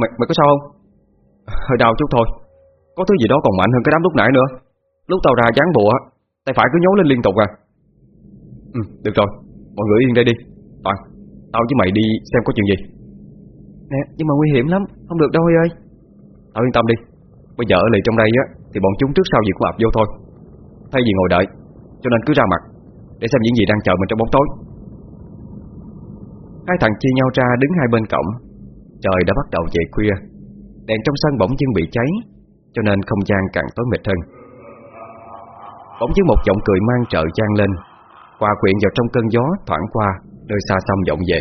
Mày, mày có sao không? Hơi đau chút thôi. Có thứ gì đó còn mạnh hơn cái đám lúc nãy nữa. Lúc tao ra dán bùa Tay phải cứ nhố lên liên tục à. Ừ, được rồi. Mọi người yên đây đi. Toàn, tao với mày đi xem có chuyện gì. Nè, nhưng mà nguy hiểm lắm. Không được đâu ơi. Tao yên tâm đi Bây giờ ở lại trong đây á Thì bọn chúng trước sau gì cũng ập vô thôi. Thay vì ngồi đợi Cho nên cứ ra mặt Để xem những gì đang chờ mình trong bóng tối. Hai thằng chia nhau ra đứng hai bên cổng. Trời đã bắt đầu về khuya. Đèn trong sân bỗng dưng bị cháy Cho nên không gian càng tối mịt hơn. Bỗng dưng một giọng cười mang trợ gian lên. Hòa quyện vào trong cơn gió thoảng qua Nơi xa xăm vọng về.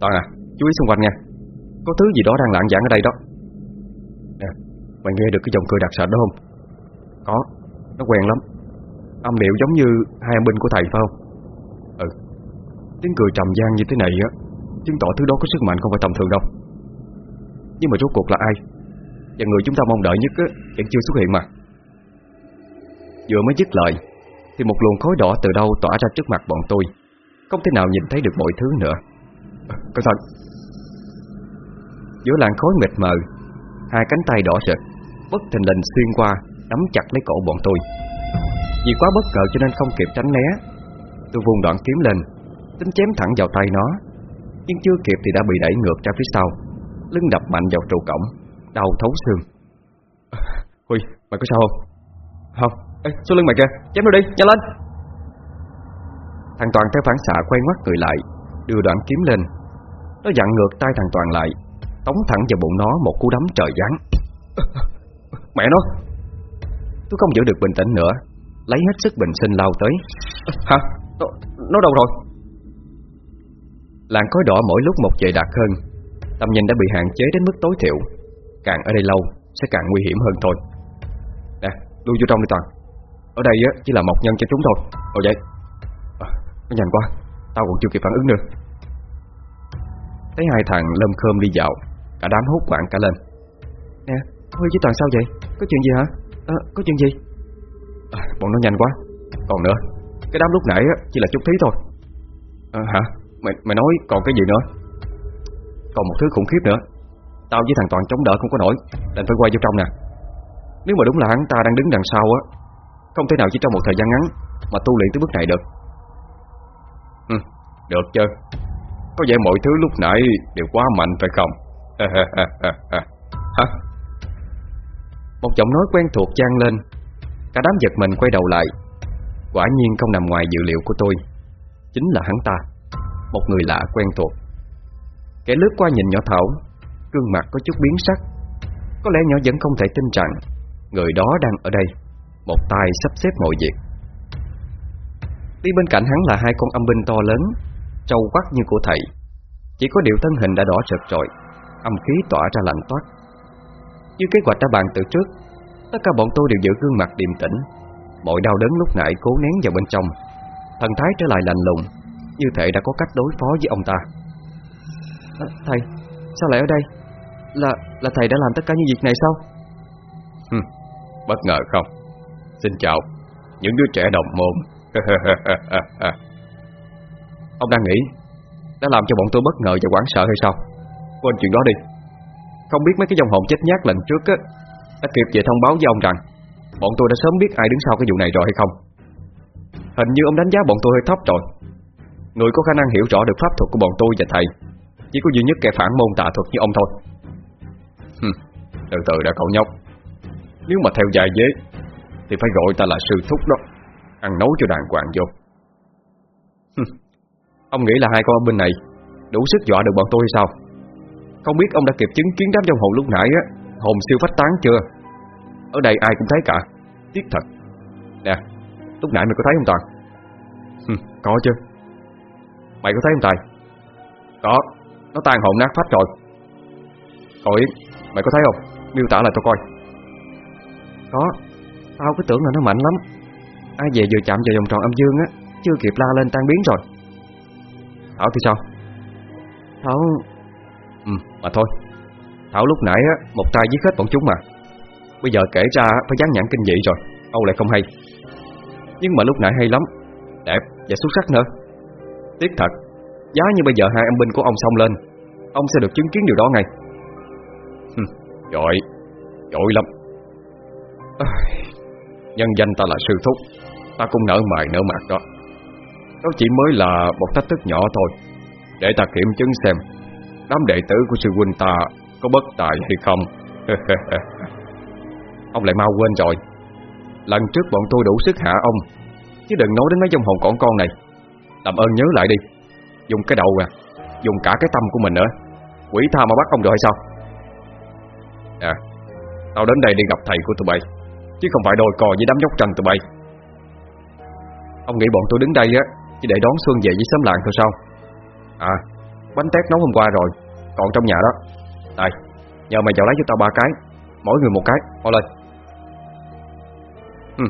Toàn à, chú ý xung quanh nha. Có thứ gì đó đang lạng giảng ở đây đó mày nghe được cái giọng cười đặc sệt đó không? Có, nó quen lắm. Âm điệu giống như hai âm binh của thầy phải không? Ừ. Tiếng cười trầm gian như thế này á Chứng tỏ thứ đó có sức mạnh không phải tầm thường đâu. Nhưng mà rốt cuộc là ai? Và người chúng ta mong đợi nhất á Vẫn chưa xuất hiện mà. Vừa mới dứt lời Thì một luồng khói đỏ từ đâu tỏa ra trước mặt bọn tôi. Không thể nào nhìn thấy được mọi thứ nữa. À, Cẩn thận Giữa làn khói mịt mờ Hai cánh tay đỏ rực Bất thình lình xuyên qua Nắm chặt lấy cổ bọn tôi. Vì quá bất ngờ cho nên không kịp tránh né Tôi vùng đoạn kiếm lên Tính chém thẳng vào tay nó Nhưng chưa kịp thì đã bị đẩy ngược ra phía sau Lưng đập mạnh vào trụ cổng Đau thấu xương. Huy, mày có sao không? Không, Ê, xuống lưng mày kìa, chém nó đi, nhanh lên. Thằng Toàn theo phản xạ quay ngoắt người lại Đưa đoạn kiếm lên. Nó dặn ngược tay thằng Toàn lại Tống thẳng vào bụng nó một cú đấm trời giáng Mẹ nó. Tôi không giữ được bình tĩnh nữa. Lấy hết sức bình sinh lao tới. Hả? Nó, nó đâu rồi? Làn khói đỏ mỗi lúc một dày đặc hơn. Tầm nhìn đã bị hạn chế đến mức tối thiểu. Càng ở đây lâu Sẽ càng nguy hiểm hơn thôi. Nè, đuôi vô trong đi Toàn. Ở đây á, chỉ là một nhân cho chúng thôi. Ồ vậy. À, Nó nhanh quá, tao còn chưa kịp phản ứng nữa. Thấy hai thằng lâm khơm đi dạo Cả đám hốt quảng cả lên. Nè, Huy với Toàn sao vậy? Có chuyện gì hả? À, có chuyện gì? À, bọn nó nhanh quá. Còn nữa, cái đám lúc nãy chỉ là chút thí thôi. À, Hả? Mày, mày nói còn cái gì nữa? Còn một thứ khủng khiếp nữa. Tao với thằng Toàn chống đỡ không có nổi Đành phải quay vô trong nè. Nếu mà đúng là hắn ta đang đứng đằng sau á Không thể nào chỉ trong một thời gian ngắn Mà tu luyện tới bước này được. Ừ, Được chứ. Có vẻ mọi thứ lúc nãy đều quá mạnh phải không? Hả? Một giọng nói quen thuộc trang lên. Cả đám giật mình quay đầu lại. Quả nhiên không nằm ngoài dự liệu của tôi. Chính là hắn ta, một người lạ quen thuộc. Kẻ lướt qua nhìn nhỏ Thảo, Gương mặt có chút biến sắc. Có lẽ nhỏ vẫn không thể tin rằng, Người đó đang ở đây, Một tay sắp xếp mọi việc. Đi bên cạnh hắn là hai con âm binh to lớn, Trâu quắc như của thầy. Chỉ có điều thân hình đã đỏ rực rồi Âm khí tỏa ra lạnh toát. Như kế hoạch đã bàn từ trước Tất cả bọn tôi đều giữ gương mặt điềm tĩnh. Mọi đau đớn lúc nãy cố nén vào bên trong. Thần thái trở lại lạnh lùng Như thể đã có cách đối phó với ông ta. À, Thầy Sao lại ở đây? Là là thầy đã làm tất cả những việc này sao? Bất ngờ không? Xin chào Những đứa trẻ đồng môn. Ông đang nghĩ Đã làm cho bọn tôi bất ngờ và hoảng sợ hay sao? Quên chuyện đó đi không biết mấy cái dòng hồn chết nhát lần trước á, Đã kịp về thông báo với ông rằng Bọn tôi đã sớm biết ai đứng sau cái vụ này rồi hay không. Hình như ông đánh giá bọn tôi hơi thấp rồi. Người có khả năng hiểu rõ được pháp thuật của bọn tôi và thầy, Chỉ có duy nhất kẻ phản môn tà thuật như ông thôi. Từ từ đã cậu nhóc. Nếu mà theo dài dế, Thì phải gọi ta là sư thúc đó. Ăn nấu cho đàng hoàng vô. Ông nghĩ là hai con bên này Đủ sức dọa được bọn tôi hay sao? Không biết ông đã kịp chứng kiến đám dông hồn lúc nãy á, Hồn siêu phách tán chưa? Ở đây ai cũng thấy cả. Tiếc thật. Nè, Lúc nãy mày có thấy không Toàn? Có chứ. Mày có thấy không Tài? Có. Nó tan hồn nát phách rồi. Cậu Yến Mày có thấy không? Miêu tả lại tao coi. Có. Tao cứ tưởng là nó mạnh lắm. Ai về vừa chạm vào vòng tròn âm dương á, Chưa kịp la lên tan biến rồi. Thảo thì sao? Thảo Ừ mà thôi. Thảo lúc nãy á Một tay giết hết bọn chúng mà. Bây giờ kể ra phải dán nhãn kinh dị rồi Âu lại không hay. Nhưng mà lúc nãy hay lắm Đẹp và xuất sắc nữa. Tiếc thật Giá như bây giờ hai em binh của ông xông lên Ông sẽ được chứng kiến điều đó ngay. Giỏi Giỏi lắm. À, Nhân danh ta là sư thúc Ta cũng nở mày nở mặt đó. Đó chỉ mới là một thách thức nhỏ thôi Để ta kiểm chứng xem. Đám đệ tử của sư huynh ta Có bất tài hay không? Ông lại mau quên rồi. Lần trước bọn tôi đủ sức hạ ông, Chứ đừng nói đến mấy dòng hồn con con này. Làm ơn nhớ lại đi. Dùng cái đầu à Dùng cả cái tâm của mình nữa. Quỷ tha mà bắt ông rồi hay sao? À Tao đến đây đi gặp thầy của tụi bay, Chứ không phải đôi cò với đám nhóc tranh tụi bay. Ông nghĩ bọn tôi đứng đây á, Chỉ để đón Xuân về với xóm làng thôi sao? À Bánh tét nấu hôm qua rồi Còn trong nhà đó. Đây Nhờ mày vào lấy cho tao ba cái Mỗi người một cái. Mau lên. Ừ,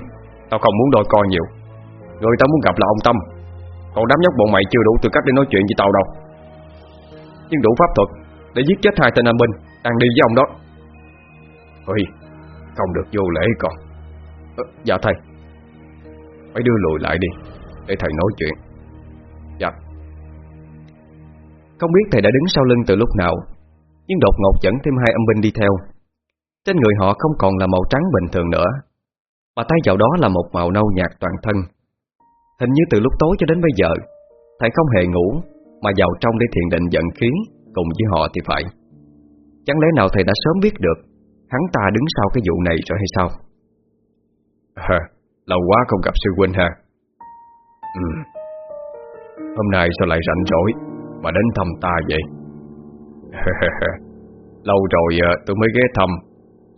Tao không muốn đôi coi nhiều. Người tao muốn gặp là ông Tâm. Còn đám nhóc bọn mày chưa đủ tư cách để nói chuyện với tao đâu. Nhưng đủ pháp thuật Để giết chết hai tên anh binh Đang đi với ông đó. Ôi Không được vô lễ con. Ờ, Dạ thầy. Phải đưa lùi lại đi Để thầy nói chuyện. Không biết thầy đã đứng sau lưng từ lúc nào Nhưng đột ngột dẫn thêm hai âm binh đi theo. Trên người họ không còn là màu trắng bình thường nữa Mà tay vào đó là một màu nâu nhạt toàn thân. Hình như từ lúc tối cho đến bây giờ Thầy không hề ngủ Mà vào trong để thiền định giận khí Cùng với họ thì phải. Chẳng lẽ nào thầy đã sớm biết được Hắn ta đứng sau cái vụ này rồi hay sao? À, Lâu quá không gặp sư huynh ha. Ừ. Hôm nay sao lại rảnh rỗi? Mà đến thăm ta vậy? Lâu rồi à, tôi mới ghé thăm.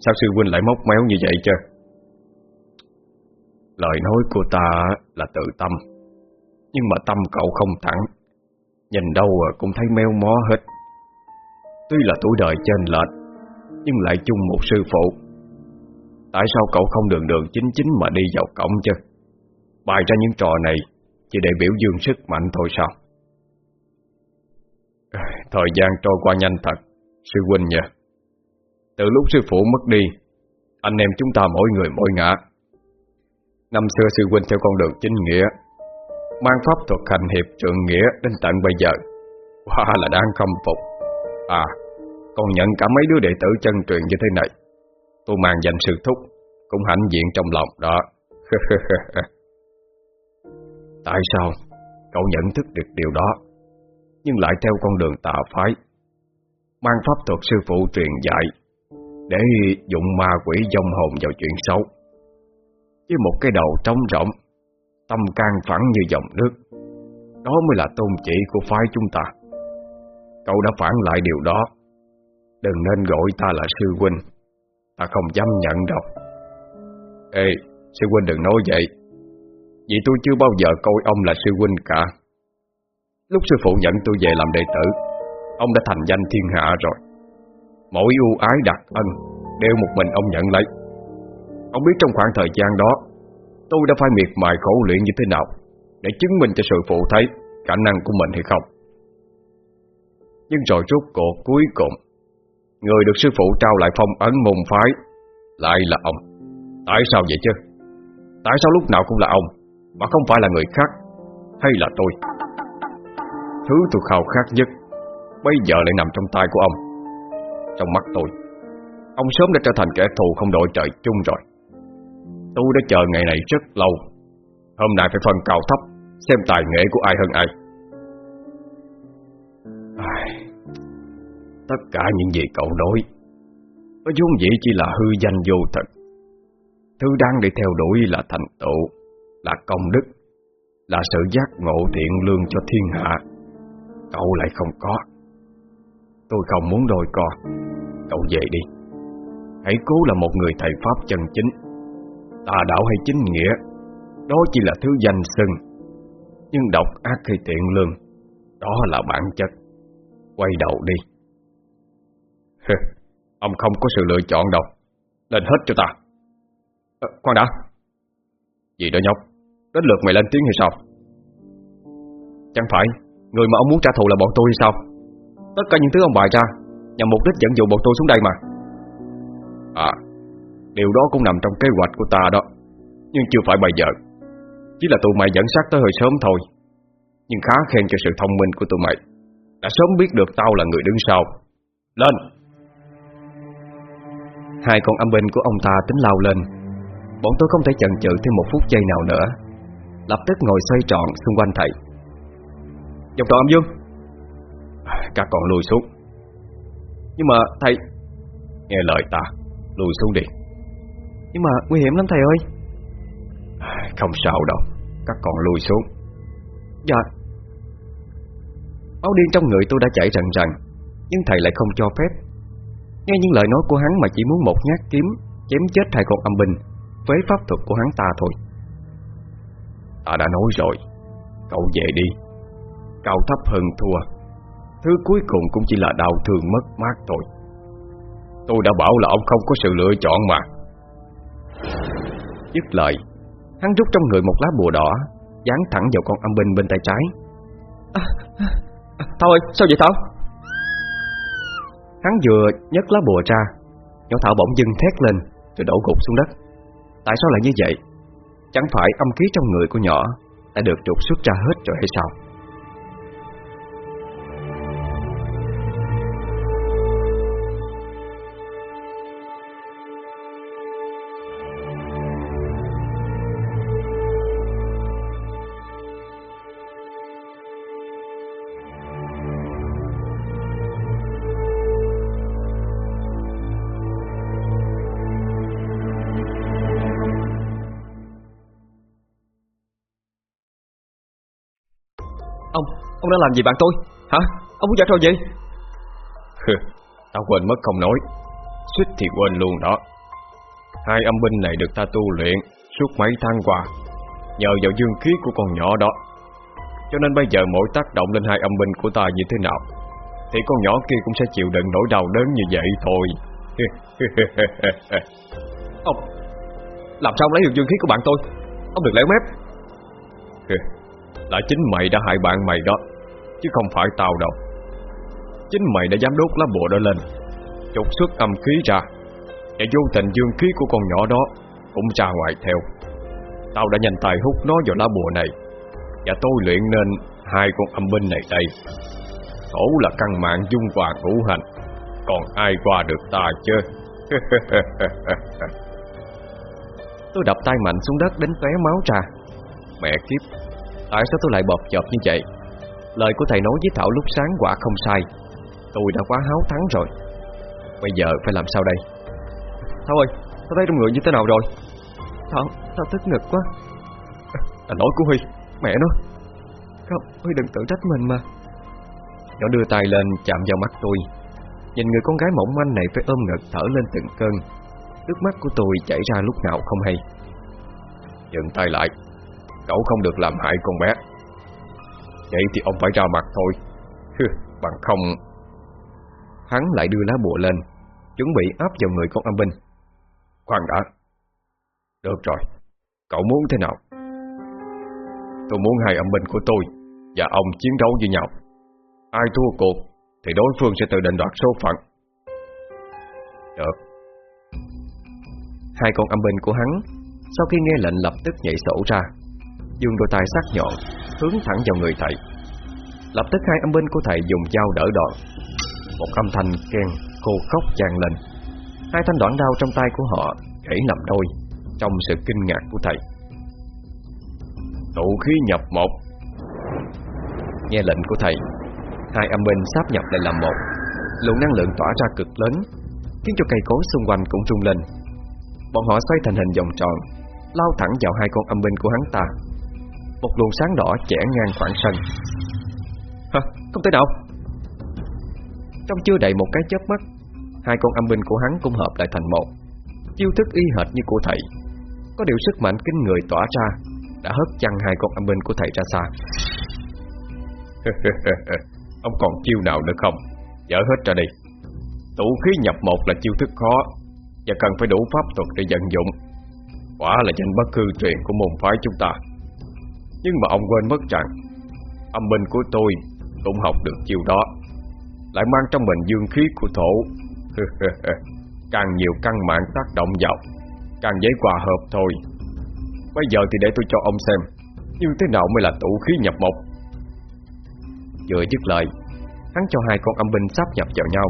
Sao sư huynh lại móc méo như vậy chứ? Lời nói của ta là tự tâm, Nhưng mà tâm cậu không thẳng. Nhìn đâu à, cũng thấy méo mó hết. Tuy là tuổi đời trên lệch, Nhưng lại chung một sư phụ. Tại sao cậu không đường đường chính chính mà đi vào cổng chứ? Bài ra những trò này Chỉ để biểu dương sức mạnh thôi sao? Thời gian trôi qua nhanh thật Sư huynh nhờ Từ lúc sư phụ mất đi Anh em chúng ta mỗi người mỗi ngã. Năm xưa sư huynh theo con đường chính nghĩa Mang pháp thuật hành hiệp trượng nghĩa Đến tận bây giờ. Quá wow, là đang khâm phục. À Còn nhận cả mấy đứa đệ tử chân truyền như thế này. Tôi mang danh sư thúc Cũng hãnh diện trong lòng đó. Tại sao? Cậu nhận thức được điều đó. Nhưng lại theo con đường tà phái. Mang pháp thuật sư phụ truyền dạy, Để dụng ma quỷ dông hồn vào chuyện xấu. Với một cái đầu trống rỗng, Tâm can phẳng như dòng nước, Đó mới là tôn chỉ của phái chúng ta. Cậu đã phản lại điều đó. Đừng nên gọi ta là sư huynh. Ta không dám nhận đâu. Ê, Sư huynh đừng nói vậy. Vì tôi chưa bao giờ coi ông là sư huynh cả. Lúc sư phụ nhận tôi về làm đệ tử, Ông đã thành danh thiên hạ rồi. Mỗi ưu ái đặc ân Đều một mình ông nhận lấy. Ông biết trong khoảng thời gian đó, Tôi đã phải miệt mài khổ luyện như thế nào Để chứng minh cho sư phụ thấy Khả năng của mình hay không. Nhưng rồi rốt cuộc cuối cùng, Người được sư phụ trao lại phong ấn môn phái Lại là ông. Tại sao vậy chứ? Tại sao lúc nào cũng là ông Mà không phải là người khác Hay là tôi? Thứ tôi khao khát nhất, Bây giờ lại nằm trong tay của ông. Trong mắt tôi, Ông sớm đã trở thành kẻ thù không đội trời chung rồi. Tôi đã chờ ngày này rất lâu. Hôm nay phải phân cao thấp, Xem tài nghệ của ai hơn ai. Tất cả những gì cậu nói Có vốn dĩ chỉ là hư danh vô thật Thứ đang để theo đuổi là thành tựu, Là công đức, Là sự giác ngộ thiện lương cho thiên hạ. Cậu lại không có. Tôi không muốn đôi co Cậu về đi. Hãy cố là một người thầy Pháp chân chính. Tà đạo hay chính nghĩa Đó chỉ là thứ danh sưng, Nhưng độc ác hay tiện lương Đó là bản chất. Quay đầu đi. Ông không có sự lựa chọn đâu. Lên hết cho ta. À, Khoan đã. Gì đó nhóc? Đến lượt mày lên tiếng hay sao? Chẳng phải. Người mà ông muốn trả thù là bọn tôi hay sao? Tất cả những thứ ông bày ra Nhằm mục đích dẫn dụ bọn tôi xuống đây mà. À Điều đó cũng nằm trong kế hoạch của ta đó. Nhưng chưa phải bây giờ. Chỉ là tụi mày dẫn sát tới hơi sớm thôi. Nhưng khá khen cho sự thông minh của tụi mày. Đã sớm biết được tao là người đứng sau. Lên! Hai con âm binh của ông ta tính lao lên. Bọn tôi không thể chần chừ thêm một phút giây nào nữa. Lập tức ngồi xoay tròn xung quanh thầy Dòng tròn âm dương. Các con lùi xuống. Nhưng mà thầy Nghe lời ta Lùi xuống đi. Nhưng mà nguy hiểm lắm thầy ơi. Không sao đâu Các con lùi xuống. Dạ. Máu điên trong người tôi đã chảy rần rần Nhưng thầy lại không cho phép. Nghe những lời nói của hắn mà chỉ muốn một nhát kiếm Chém chết hai con âm binh Với pháp thuật của hắn ta thôi. Ta đã nói rồi Cậu về đi Cao thấp hơn thua. Thứ cuối cùng cũng chỉ là đau thương mất mát thôi. Tôi đã bảo là ông không có sự lựa chọn mà. Dứt lời Hắn rút trong người một lá bùa đỏ Dán thẳng vào con âm binh bên tay trái. À, à, Thôi sao vậy Thảo? Hắn vừa nhấc lá bùa ra Nhỏ Thảo bỗng dưng thét lên Rồi đổ gục xuống đất. Tại sao lại như vậy? Chẳng phải âm khí trong người của nhỏ Đã được trục xuất ra hết rồi hay sao Ông, đang làm gì bạn tôi? Hả, ông muốn giả trò gì? Tao quên mất không nói. Suýt thì quên luôn đó. Hai âm binh này được ta tu luyện Suốt mấy tháng qua Nhờ vào dương khí của con nhỏ đó. Cho nên bây giờ mỗi tác động lên hai âm binh của ta như thế nào Thì con nhỏ kia cũng sẽ chịu đựng nỗi đau đớn như vậy thôi. Ông Làm sao ông lấy được dương khí của bạn tôi? Ông đừng léo mép. Là chính mày đã hại bạn mày đó Chứ không phải tao đâu. Chính mày đã dám đốt lá bùa đó lên, Trục xuất âm khí ra, Để vô tình dương khí của con nhỏ đó Cũng ra ngoài theo. Tao đã nhanh tay hút nó vào lá bùa này, Và tôi luyện nên Hai con âm binh này đây. Khổ là căn mạng dung hòa ngũ hành, Còn ai qua được ta chứ? Tôi đập tay mạnh xuống đất đến tóe máu ra. Mẹ kiếp, Tại sao tôi lại bọt chợp như vậy? Lời của thầy nói với Thảo lúc sáng quả không sai. Tôi đã quá háo thắng rồi. Bây giờ phải làm sao đây? Thảo ơi Thảo thấy trong người như thế nào rồi? Thảo, Thảo tức ngực quá. Là lỗi của Huy Mẹ nó. Không, Huy đừng tự trách mình mà. Nó đưa tay lên chạm vào mắt tôi. Nhìn người con gái mỏng manh này phải ôm ngực thở lên từng cơn. Nước mắt của tôi chảy ra lúc nào không hay. Dừng tay lại. Cậu không được làm hại con bé Vậy thì ông phải ra mặt thôi. Hừ, Bằng không. Hắn lại đưa lá bùa lên Chuẩn bị áp vào người con âm binh. Khoan đã. Được rồi. Cậu muốn thế nào? Tôi muốn hai âm binh của tôi Và ông chiến đấu với nhau. Ai thua cuộc Thì đối phương sẽ tự định đoạt số phận. Được. Hai con âm binh của hắn Sau khi nghe lệnh lập tức nhảy sổ ra Dương đôi tay sắc nhọn Hướng thẳng vào người thầy. Lập tức hai âm binh của thầy dùng dao đỡ đòn. Một âm thanh khen, khô khóc vang lên. Hai thanh đoạn đao trong tay của họ Gãy nằm đôi Trong sự kinh ngạc của thầy. Tụ khí nhập một. Nghe lệnh của thầy, Hai âm binh sáp nhập lại làm một. Lượng năng lượng tỏa ra cực lớn, Khiến cho cây cối xung quanh cũng rung lên. Bọn họ xoay thành hình vòng tròn, Lao thẳng vào hai con âm binh của hắn ta. Một luồng sáng đỏ chẻ ngang khoảng sân. Hả? Không thể nào. Trong chưa đầy một cái chớp mắt, Hai con âm binh của hắn cũng hợp lại thành một. Chiêu thức y hệt như của thầy. Có điều sức mạnh kinh người tỏa ra, Đã hất chăn hai con âm binh của thầy ra xa. Ông còn chiêu nào nữa không? Dở hết ra đi. Tủ khí nhập một là chiêu thức khó, Và cần phải đủ pháp thuật để vận dụng. Quả là danh bất cư truyền của môn phái chúng ta. Nhưng mà ông quên mất rằng, Âm binh của tôi Cũng học được chiêu đó. Lại mang trong mình dương khí của thổ. Càng nhiều căn mạng tác động vào, Càng dễ hòa hợp thôi. Bây giờ thì để tôi cho ông xem, Như thế nào mới là tụ khí nhập một Vừa dứt lời, Hắn cho hai con âm binh sắp nhập vào nhau.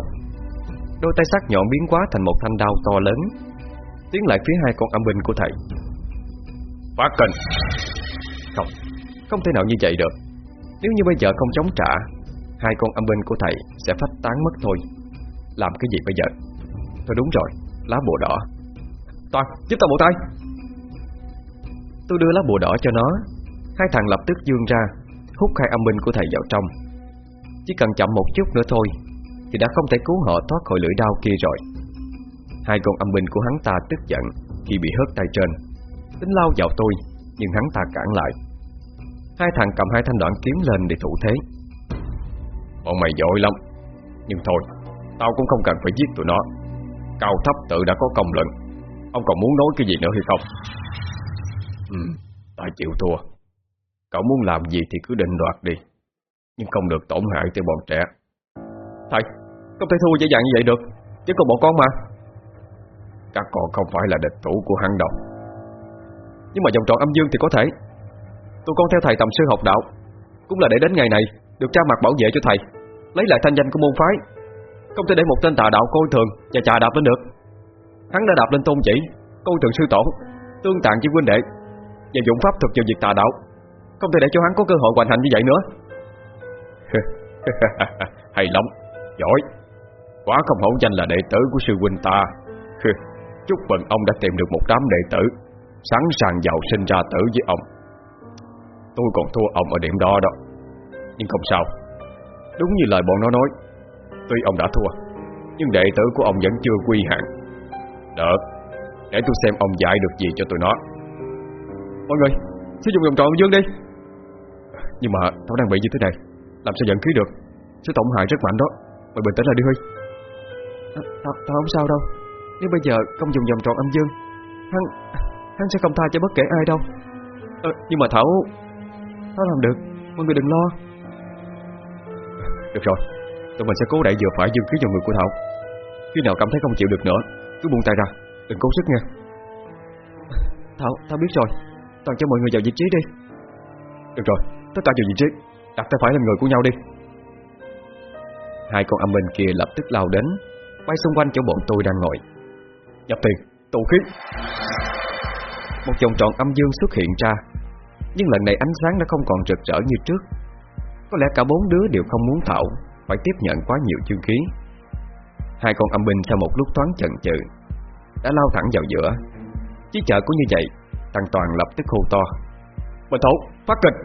Đôi tay sắc nhọn biến quá thành một thanh đao to lớn, Tiến lại phía hai con âm binh của thầy. Phát kinh. Không, không thể nào như vậy được. Nếu như bây giờ không chống trả Hai con âm binh của thầy sẽ phách tán mất thôi. Làm cái gì bây giờ? Thôi đúng rồi, lá bùa đỏ. Toàn, giúp tao một tay. Tôi đưa lá bùa đỏ cho nó. Hai thằng lập tức dương ra Hút hai âm binh của thầy vào trong. Chỉ cần chậm một chút nữa thôi Thì đã không thể cứu họ thoát khỏi lưỡi đao kia rồi. Hai con âm binh của hắn ta tức giận Khi bị hớt tay trên. Tính lao vào tôi Nhưng hắn ta cản lại. Hai thằng cầm hai thanh đoạn kiếm lên để thủ thế. Bọn mày giỏi lắm. Nhưng thôi, Tao cũng không cần phải giết tụi nó. Cao thấp tự đã có công luận Ông còn muốn nói cái gì nữa hay không? Ừ Tao chịu thua. Cậu muốn làm gì thì cứ định đoạt đi. Nhưng không được tổn hại tới bọn trẻ. Thầy Không thể thua dễ dàng như vậy được. Chứ còn bọn con mà. Các con không phải là địch thủ của hắn đâu. Nhưng mà dòng tròn âm dương thì có thể. Tụi con theo thầy tầm sư học đạo. Cũng là để đến ngày này Được tra mặt bảo vệ cho thầy. Lấy lại thanh danh của môn phái. Không thể để một tên tà đạo coi thường Và trà đạp lên được. Hắn đã đạp lên tôn chỉ, Coi thường sư tổ, Tương tàn với huynh đệ Và dụng pháp thuật vào việc tà đạo. Không thể để cho hắn có cơ hội hoàn thành như vậy nữa. Hay lắm, Giỏi. Quá không hổ danh là đệ tử của sư huynh ta. Chúc mừng ông đã tìm được một đám đệ tử Sẵn sàng giàu sinh ra tử với ông. Tôi còn thua ông ở điểm đó đó. Nhưng không sao. Đúng như lời bọn nó nói Tuy ông đã thua Nhưng đệ tử của ông vẫn chưa quy hạn Được Để tôi xem ông dạy được gì cho tụi nó. Mọi người Sử dụng vòng tròn dương đi. Nhưng mà tao đang bị như thế này Làm sao dẫn khí được? Sẽ tổn hại rất mạnh đó. Mày bình tĩnh lại đi Huy. Tao, tao không sao đâu. Nếu bây giờ không dùng vòng tròn âm dương Hắn hắn sẽ không tha cho bất kể ai đâu. À, Nhưng mà Thảo Thảo làm được. Mọi người đừng lo. Được rồi Tụi mình sẽ cố đẩy vừa phải dương khí vào người của Thảo. Khi nào cảm thấy không chịu được nữa Cứ buông tay ra Đừng cố sức nha. Thảo, Thảo biết rồi. Toàn cho mọi người vào vị trí đi. Được rồi, tất cả vào vị trí. Đặt tay phải lên người của nhau đi. Hai con âm binh kia lập tức lao đến Quay xung quanh chỗ bọn tôi đang ngồi. Nhập tiền, tụ khí. Một vòng tròn âm dương xuất hiện ra nhưng lần này ánh sáng đã không còn rực rỡ như trước. Có lẽ cả bốn đứa đều không muốn Thảo Phải tiếp nhận quá nhiều chương khí Hai con âm binh sau một lúc thoáng chần chừ Đã lao thẳng vào giữa. Chí chợ có như vậy Thằng Toàn lập tức hô to. Bình thủ, phát kịch!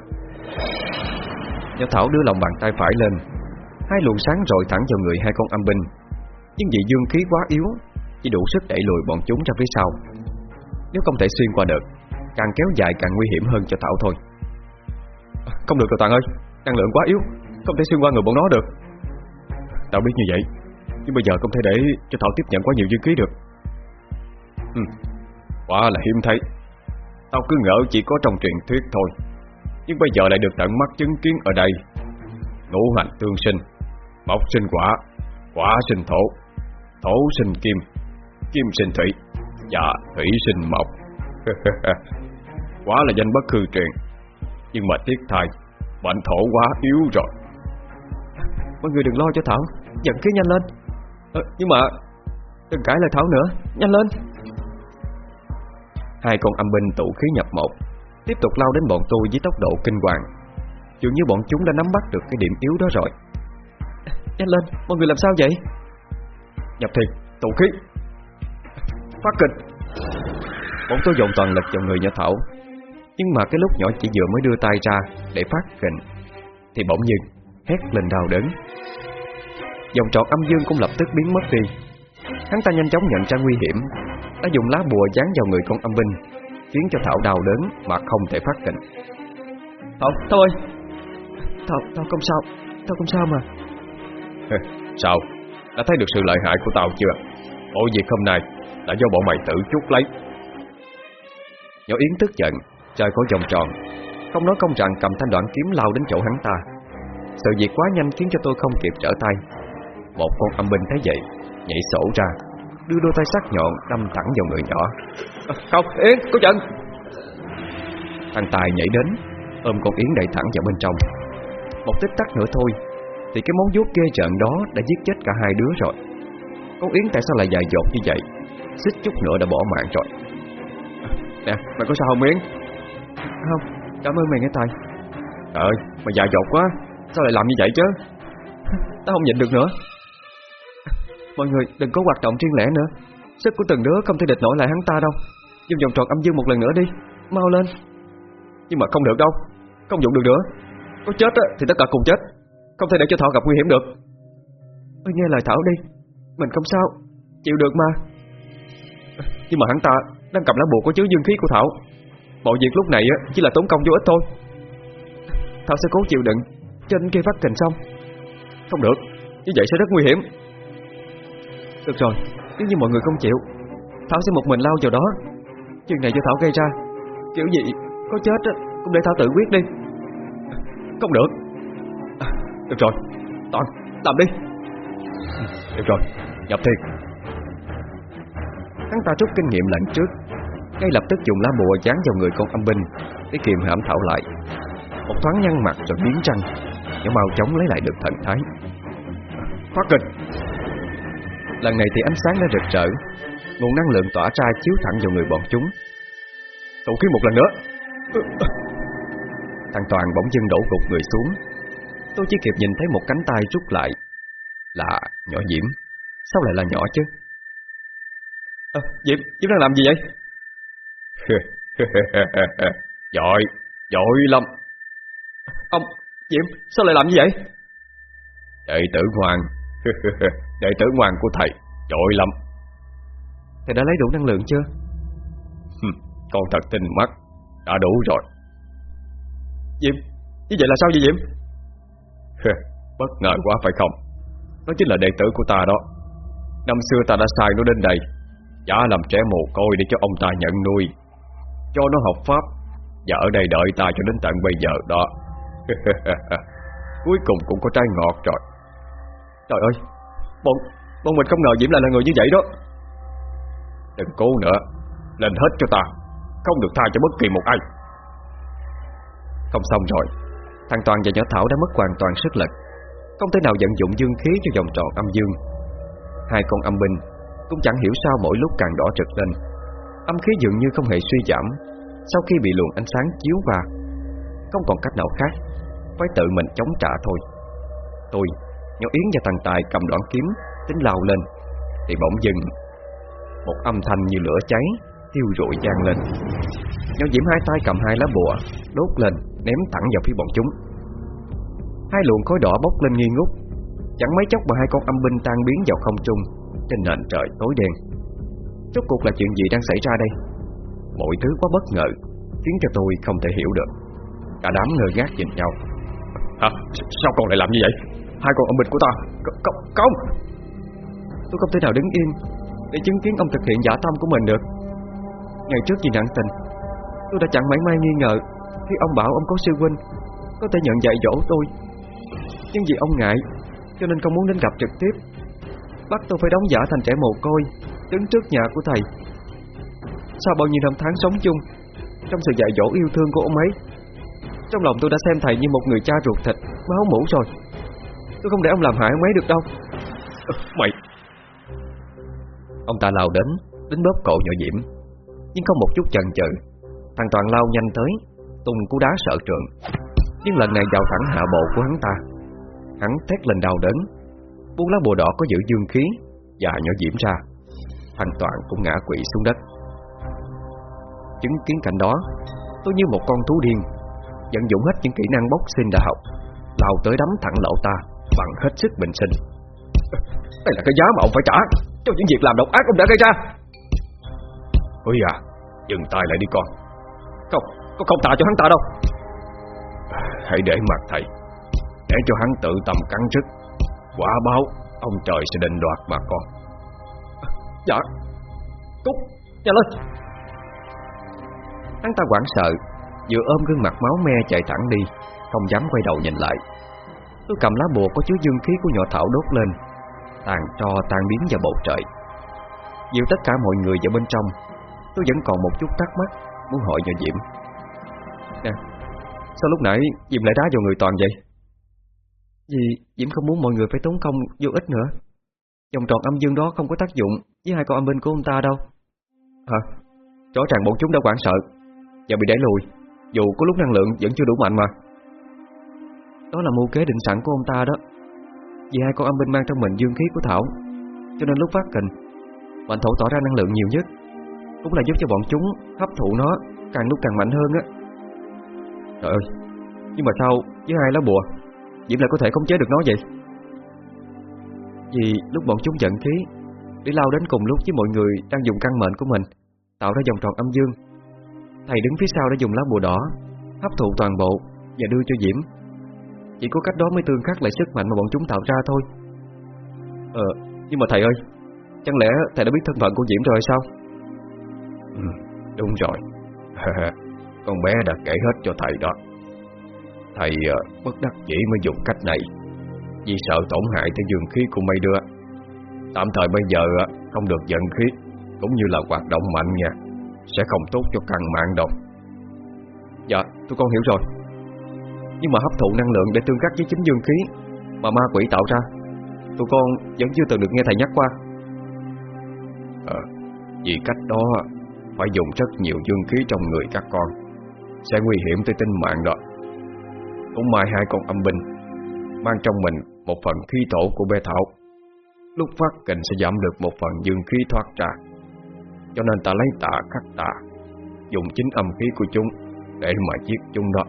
Nhỏ Thảo đưa lòng bàn tay phải lên. Hai luồng sáng rồi thẳng vào người hai con âm binh. Nhưng vì dương khí quá yếu Chỉ đủ sức đẩy lùi bọn chúng ra phía sau. Nếu không thể xuyên qua được Càng kéo dài càng nguy hiểm hơn cho Thảo thôi. Không được rồi Toàn ơi, Năng lượng quá yếu, Không thể xuyên qua người bọn nó được. Tao biết như vậy, Nhưng bây giờ không thể để cho Thảo tiếp nhận quá nhiều dư khí được. Ừ. quá là hiếm thấy. Tao cứ ngỡ chỉ có trong truyền thuyết thôi, Nhưng bây giờ lại được tận mắt chứng kiến ở đây. Ngũ hành tương sinh Mộc sinh quả Quả sinh thổ Thổ sinh kim Kim sinh thủy, Và thủy sinh mộc. quá là danh bất hư truyền. Nhưng mà tiếc thay Bệnh thổ quá yếu rồi. Mọi người đừng lo cho Thảo Dẫn khí nhanh lên. À, Nhưng mà Đừng cãi lời Thảo nữa Nhanh lên. Hai con âm binh tụ khí nhập một Tiếp tục lao đến bọn tôi với tốc độ kinh hoàng. Dường như bọn chúng đã nắm bắt được cái điểm yếu đó rồi. Nhanh lên, mọi người làm sao vậy? Nhập thiệt, tụ khí. Phát kịch. Bọn tôi dồn toàn lực vào người nhà Thảo. Nhưng mà cái lúc nhỏ chỉ vừa mới đưa tay ra Để phát kình Thì bỗng nhiên hét lên đau đớn. Dòng trọt âm dương cũng lập tức biến mất đi. Hắn ta nhanh chóng nhận ra nguy hiểm. Đã dùng lá bùa dán vào người con âm binh Khiến cho Thảo đau đớn mà không thể phát kình Thảo, Thảo ơi! Thảo, Thảo không sao Thảo không sao mà. Sao, đã thấy được sự lợi hại của tao chưa? Mọi việc hôm nay Là do bọn mày tự chút lấy. Nhỏ Yến tức giận Trời khỏi vòng tròn. Không nói công rằng cầm thanh đoạn kiếm lao đến chỗ hắn ta. Sự việc quá nhanh khiến cho tôi không kịp trở tay. Một con âm binh thấy vậy Nhảy sổ ra Đưa đôi tay sắc nhọn đâm thẳng vào người nhỏ. À, Không, Yến, có trận Thằng Tài nhảy đến Ôm con Yến đẩy thẳng vào bên trong. Một tích tắc nữa thôi Thì cái món vuốt ghê trận đó đã giết chết cả hai đứa rồi. Con Yến tại sao lại dài dột như vậy? Xích chút nữa đã bỏ mạng rồi. Nè, mày có sao không Yến Không, cảm ơn mày nghe Tài. Trời ơi, mày dài dột quá. Sao lại làm như vậy chứ? Tao không nhịn được nữa. Mọi người đừng có hoạt động riêng lẻ nữa. Sức của từng đứa không thể địch nổi lại hắn ta đâu. Dùng vòng tròn âm dương một lần nữa đi. Mau lên. Nhưng mà không được đâu. Không dùng được nữa. Có chết thì tất cả cùng chết. Không thể để cho Thảo gặp nguy hiểm được. Ôi nghe lời Thảo đi. Mình không sao. Chịu được mà. Nhưng mà hắn ta đang cầm lá bùa có chứa dương khí của Thảo Mọi việc lúc này chỉ là tốn công vô ích thôi. Thảo sẽ cố chịu đựng Trên khi phát trình xong. Không được Như vậy sẽ rất nguy hiểm. Được rồi, nếu như mọi người không chịu Thảo sẽ một mình lao vào đó. Chuyện này do Thảo gây ra Kiểu gì, có chết cũng để Thảo tự quyết đi. Không được. Được rồi, Toàn, làm đi. Được rồi, nhập thiệt. Hắn ta rút kinh nghiệm lạnh trước ngay lập tức dùng lá bùa dán vào người con âm binh Để kiềm hãm Thảo lại. Một thoáng nhăn mặt rồi biến trăng Nhỏ mau chóng lấy lại được thần thái. Phát kịch Lần này thì ánh sáng đã rực rỡ Nguồn năng lượng tỏa ra chiếu thẳng vào người bọn chúng. Tụ khí một lần nữa! Thằng Toàn bỗng dưng đổ gục người xuống. Tôi chỉ kịp nhìn thấy một cánh tay rút lại. Là nhỏ Diễm. Sao lại là nhỏ chứ? À, Diễm, Diễm đang làm gì vậy? Giỏi, giỏi lắm. Ông, Diễm, sao lại làm như vậy? Đệ tử ngoan. Đệ tử ngoan của thầy Giỏi lắm. Thầy đã lấy đủ năng lượng chưa? Con thật tinh mắt Đã đủ rồi. Diệm Như vậy là sao vậy Diệm? Bất ngờ quá phải không? Nó chính là đệ tử của ta đó. Năm xưa ta đã sai nó đến đây Giả làm trẻ mồ côi để cho ông ta nhận nuôi cho nó học pháp. Và ở đây đợi ta cho đến tận bây giờ đó. Cuối cùng cũng có trái ngọt rồi. Trời ơi Bọn, bọn mình không ngờ Diễm lại là người như vậy đó. Đừng cố nữa Lên hết cho ta. Không được tha cho bất kỳ một ai. Không xong rồi. Thằng Toàn và nhỏ Thảo đã mất hoàn toàn sức lực. Không thể nào vận dụng dương khí cho vòng tròn âm dương. Hai con âm binh Cũng chẳng hiểu sao mỗi lúc càng đỏ trực lên. Âm khí dường như không hề suy giảm. Sau khi bị luồng ánh sáng chiếu vào, Không còn cách nào khác, Phải tự mình chống trả thôi. Tôi Nhỏ Yến và thằng Tài cầm đoạn kiếm, Tính lao lên, Thì bỗng dừng. Một âm thanh như lửa cháy, Thiêu rụi gian lên. Nhỏ Diễm hai tay cầm hai lá bùa, Đốt lên, ném thẳng vào phía bọn chúng. Hai luồng khói đỏ bốc lên nghi ngút. Chẳng mấy chốc mà hai con âm binh tan biến vào không trung, Trên nền trời tối đen. Rốt cuộc là chuyện gì đang xảy ra đây? Mọi thứ quá bất ngờ Khiến cho tôi không thể hiểu được. Cả đám ngơ ngác nhìn nhau. Hả? Sao con lại làm như vậy? Hai con âm binh của ta. Không, không. Tôi không thể nào đứng yên Để chứng kiến ông thực hiện giả tâm của mình được. Ngày trước vì nặng tình Tôi đã chẳng mảy may nghi ngờ Khi ông bảo ông có sư huynh Có thể nhận dạy dỗ tôi. Nhưng vì ông ngại Cho nên không muốn đến gặp trực tiếp. Bắt tôi phải đóng giả thành trẻ mồ côi Đứng trước nhà của thầy. Sau bao nhiêu năm tháng sống chung Trong sự dạy dỗ yêu thương của ông ấy Trong lòng tôi đã xem thầy như một người cha ruột thịt Máu mũ rồi. Tôi không để ông làm hại ông ấy được đâu. Mày. Ông ta lao đến Đến bóp cổ nhỏ Diễm Nhưng không một chút chần chừ. Thằng Toàn lao nhanh tới Tung cú đá sợ trường Nhưng lần này vào thẳng hạ bộ của hắn ta. Hắn thét lên đau đớn Buông lá bùa đỏ có giữ dương khí Và nhỏ Diễm ra Thằng Toàn cũng ngã quỵ xuống đất. Chứng kiến cảnh đó Tôi như một con thú điên Vận dụng hết những kỹ năng bốc sinh đã học Lao tới đấm thẳng lậu ta Bằng hết sức bình sinh. Đây là cái giá mà ông phải trả Cho những việc làm độc ác ông đã gây ra. Ôi à Dừng tay lại đi con. Không, con không tạ cho hắn ta đâu. Hãy để mặt thầy Để cho hắn tự tâm cắn rứt. Quả báo Ông trời sẽ định đoạt mà con Dạ Cút, nhanh lên. Hắn ta hoảng sợ Vừa ôm gương mặt máu me chạy thẳng đi Không dám quay đầu nhìn lại. Tôi cầm lá bùa có chứa dương khí của nhỏ thảo đốt lên Tàn tro tan biến vào bầu trời. Dịu tất cả mọi người vào bên trong Tôi vẫn còn một chút thắc mắc Muốn hỏi nhỏ Diệm Nè Sao lúc nãy Diệm lại đá vào người Toàn vậy? Vì Diệm không muốn mọi người phải tốn công vô ích nữa. Vòng tròn âm dương đó không có tác dụng Với hai con âm binh của ông ta đâu. Hả? Rõ ràng bọn chúng đã hoảng sợ Và bị đẩy lùi Dù có lúc năng lượng vẫn chưa đủ mạnh mà. Đó là mưu kế định sẵn của ông ta đó. Vì hai con âm binh mang trong mình dương khí của Thảo Cho nên lúc phát kình Mạnh thổ tỏ ra năng lượng nhiều nhất Cũng là giúp cho bọn chúng hấp thụ nó Càng lúc càng mạnh hơn á. Trời ơi Nhưng mà sao với hai lá bùa Diễm lại có thể khống chế được nó vậy vì lúc bọn chúng giận khí? Để lao đến cùng lúc với mọi người Đang dùng căn mệnh của mình Tạo ra vòng tròn âm dương. Thầy đứng phía sau đã dùng lá bùa đỏ Hấp thụ toàn bộ và đưa cho Diễm. Chỉ có cách đó mới tương khắc lại sức mạnh mà bọn chúng tạo ra thôi. Ờ Nhưng mà thầy ơi Chẳng lẽ thầy đã biết thân phận của Diễm rồi sao? Ừ, Đúng rồi. Con bé đã kể hết cho thầy đó. Thầy uh, bất đắc dĩ mới dùng cách này. Vì sợ tổn hại tới dương khí của mấy đứa Tạm thời bây giờ không được giận khí, Cũng như là hoạt động mạnh nha, Sẽ không tốt cho căn mạng đâu. Dạ tôi con hiểu rồi. Nhưng mà hấp thụ năng lượng để tương khắc với chính dương khí Mà ma quỷ tạo ra, Tụi con vẫn chưa từng được nghe thầy nhắc qua. Ờ Vì cách đó Phải dùng rất nhiều dương khí trong người các con, Sẽ nguy hiểm tới tính mạng đó. Cũng may hai con âm binh Mang trong mình một phần khí thổ của bê thảo. Lúc phát kình sẽ giảm được một phần dương khí thoát ra. Cho nên ta lấy tạ khắc tạ Dùng chính âm khí của chúng Để mà giết chúng đó.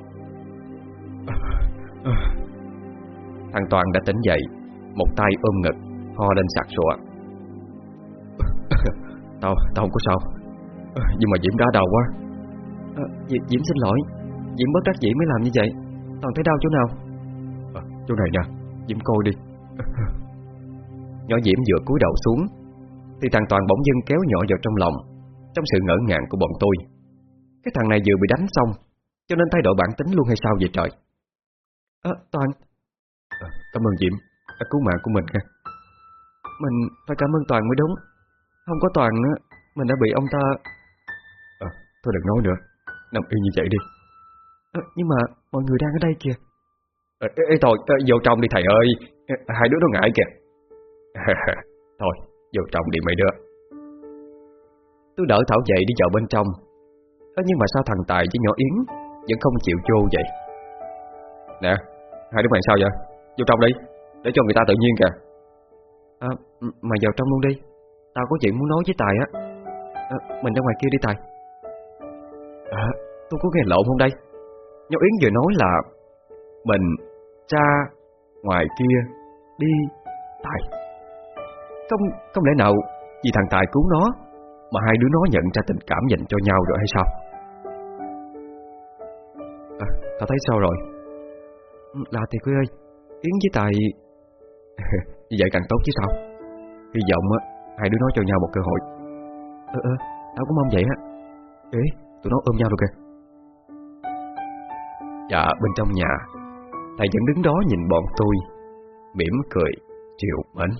Thằng Toàn đã tỉnh dậy Một tay ôm ngực Ho lên sạc sụa. Tao, tao không có sao. Nhưng mà Diễm đá đầu quá. À, Diễm xin lỗi. Diễm bất đắc dĩ mới làm như vậy. Toàn thấy đau chỗ nào? À, Chỗ này nè Diễm coi đi. Nhỏ Diễm vừa cúi đầu xuống Thì thằng Toàn bỗng dưng kéo nhỏ vào trong lòng Trong sự ngỡ ngàng của bọn tôi. Cái thằng này vừa bị đánh xong Cho nên thay đổi bản tính luôn hay sao vậy trời? À, Toàn. À, Cảm ơn Diễm đã cứu mạng của mình nha. Mình phải cảm ơn Toàn mới đúng. Không có Toàn Mình đã bị ông ta à, Thôi đừng nói nữa. Nằm yên như vậy đi. À, Nhưng mà mọi người đang ở đây kìa Ê, ê thôi, vô trong đi thầy ơi. Hai đứa nó ngại kìa. Thôi, vô trong đi mấy đứa. Tôi đỡ Thảo dậy đi vào bên trong. À, Nhưng mà sao thằng Tài với nhỏ Yến Vẫn không chịu vô vậy? Nè, hai đứa mày sao vậy? Vô trong đi, để cho người ta tự nhiên kìa. À, Mày vào trong luôn đi. Tao có chuyện muốn nói với Tài á. À, Mình ra ngoài kia đi Tài. À, tôi có nghe lộn không đây? Nhỏ Yến vừa nói là Mình Cha ngoài kia Đi Tài. Không, không lẽ nào Vì thằng Tài cứu nó Mà hai đứa nó nhận ra tình cảm dành cho nhau rồi hay sao? À, Tao thấy sao rồi? Ừ, là thì quý ơi Yến với Tài Như vậy càng tốt chứ sao? Hy vọng á, hai đứa nó cho nhau một cơ hội. Ờ ờ, tao cũng mong vậy á. Ê, tụi nó ôm nhau rồi kìa. Dạ, bên trong nhà. Thầy vẫn đứng đó nhìn bọn tôi Mỉm cười, triệu mến.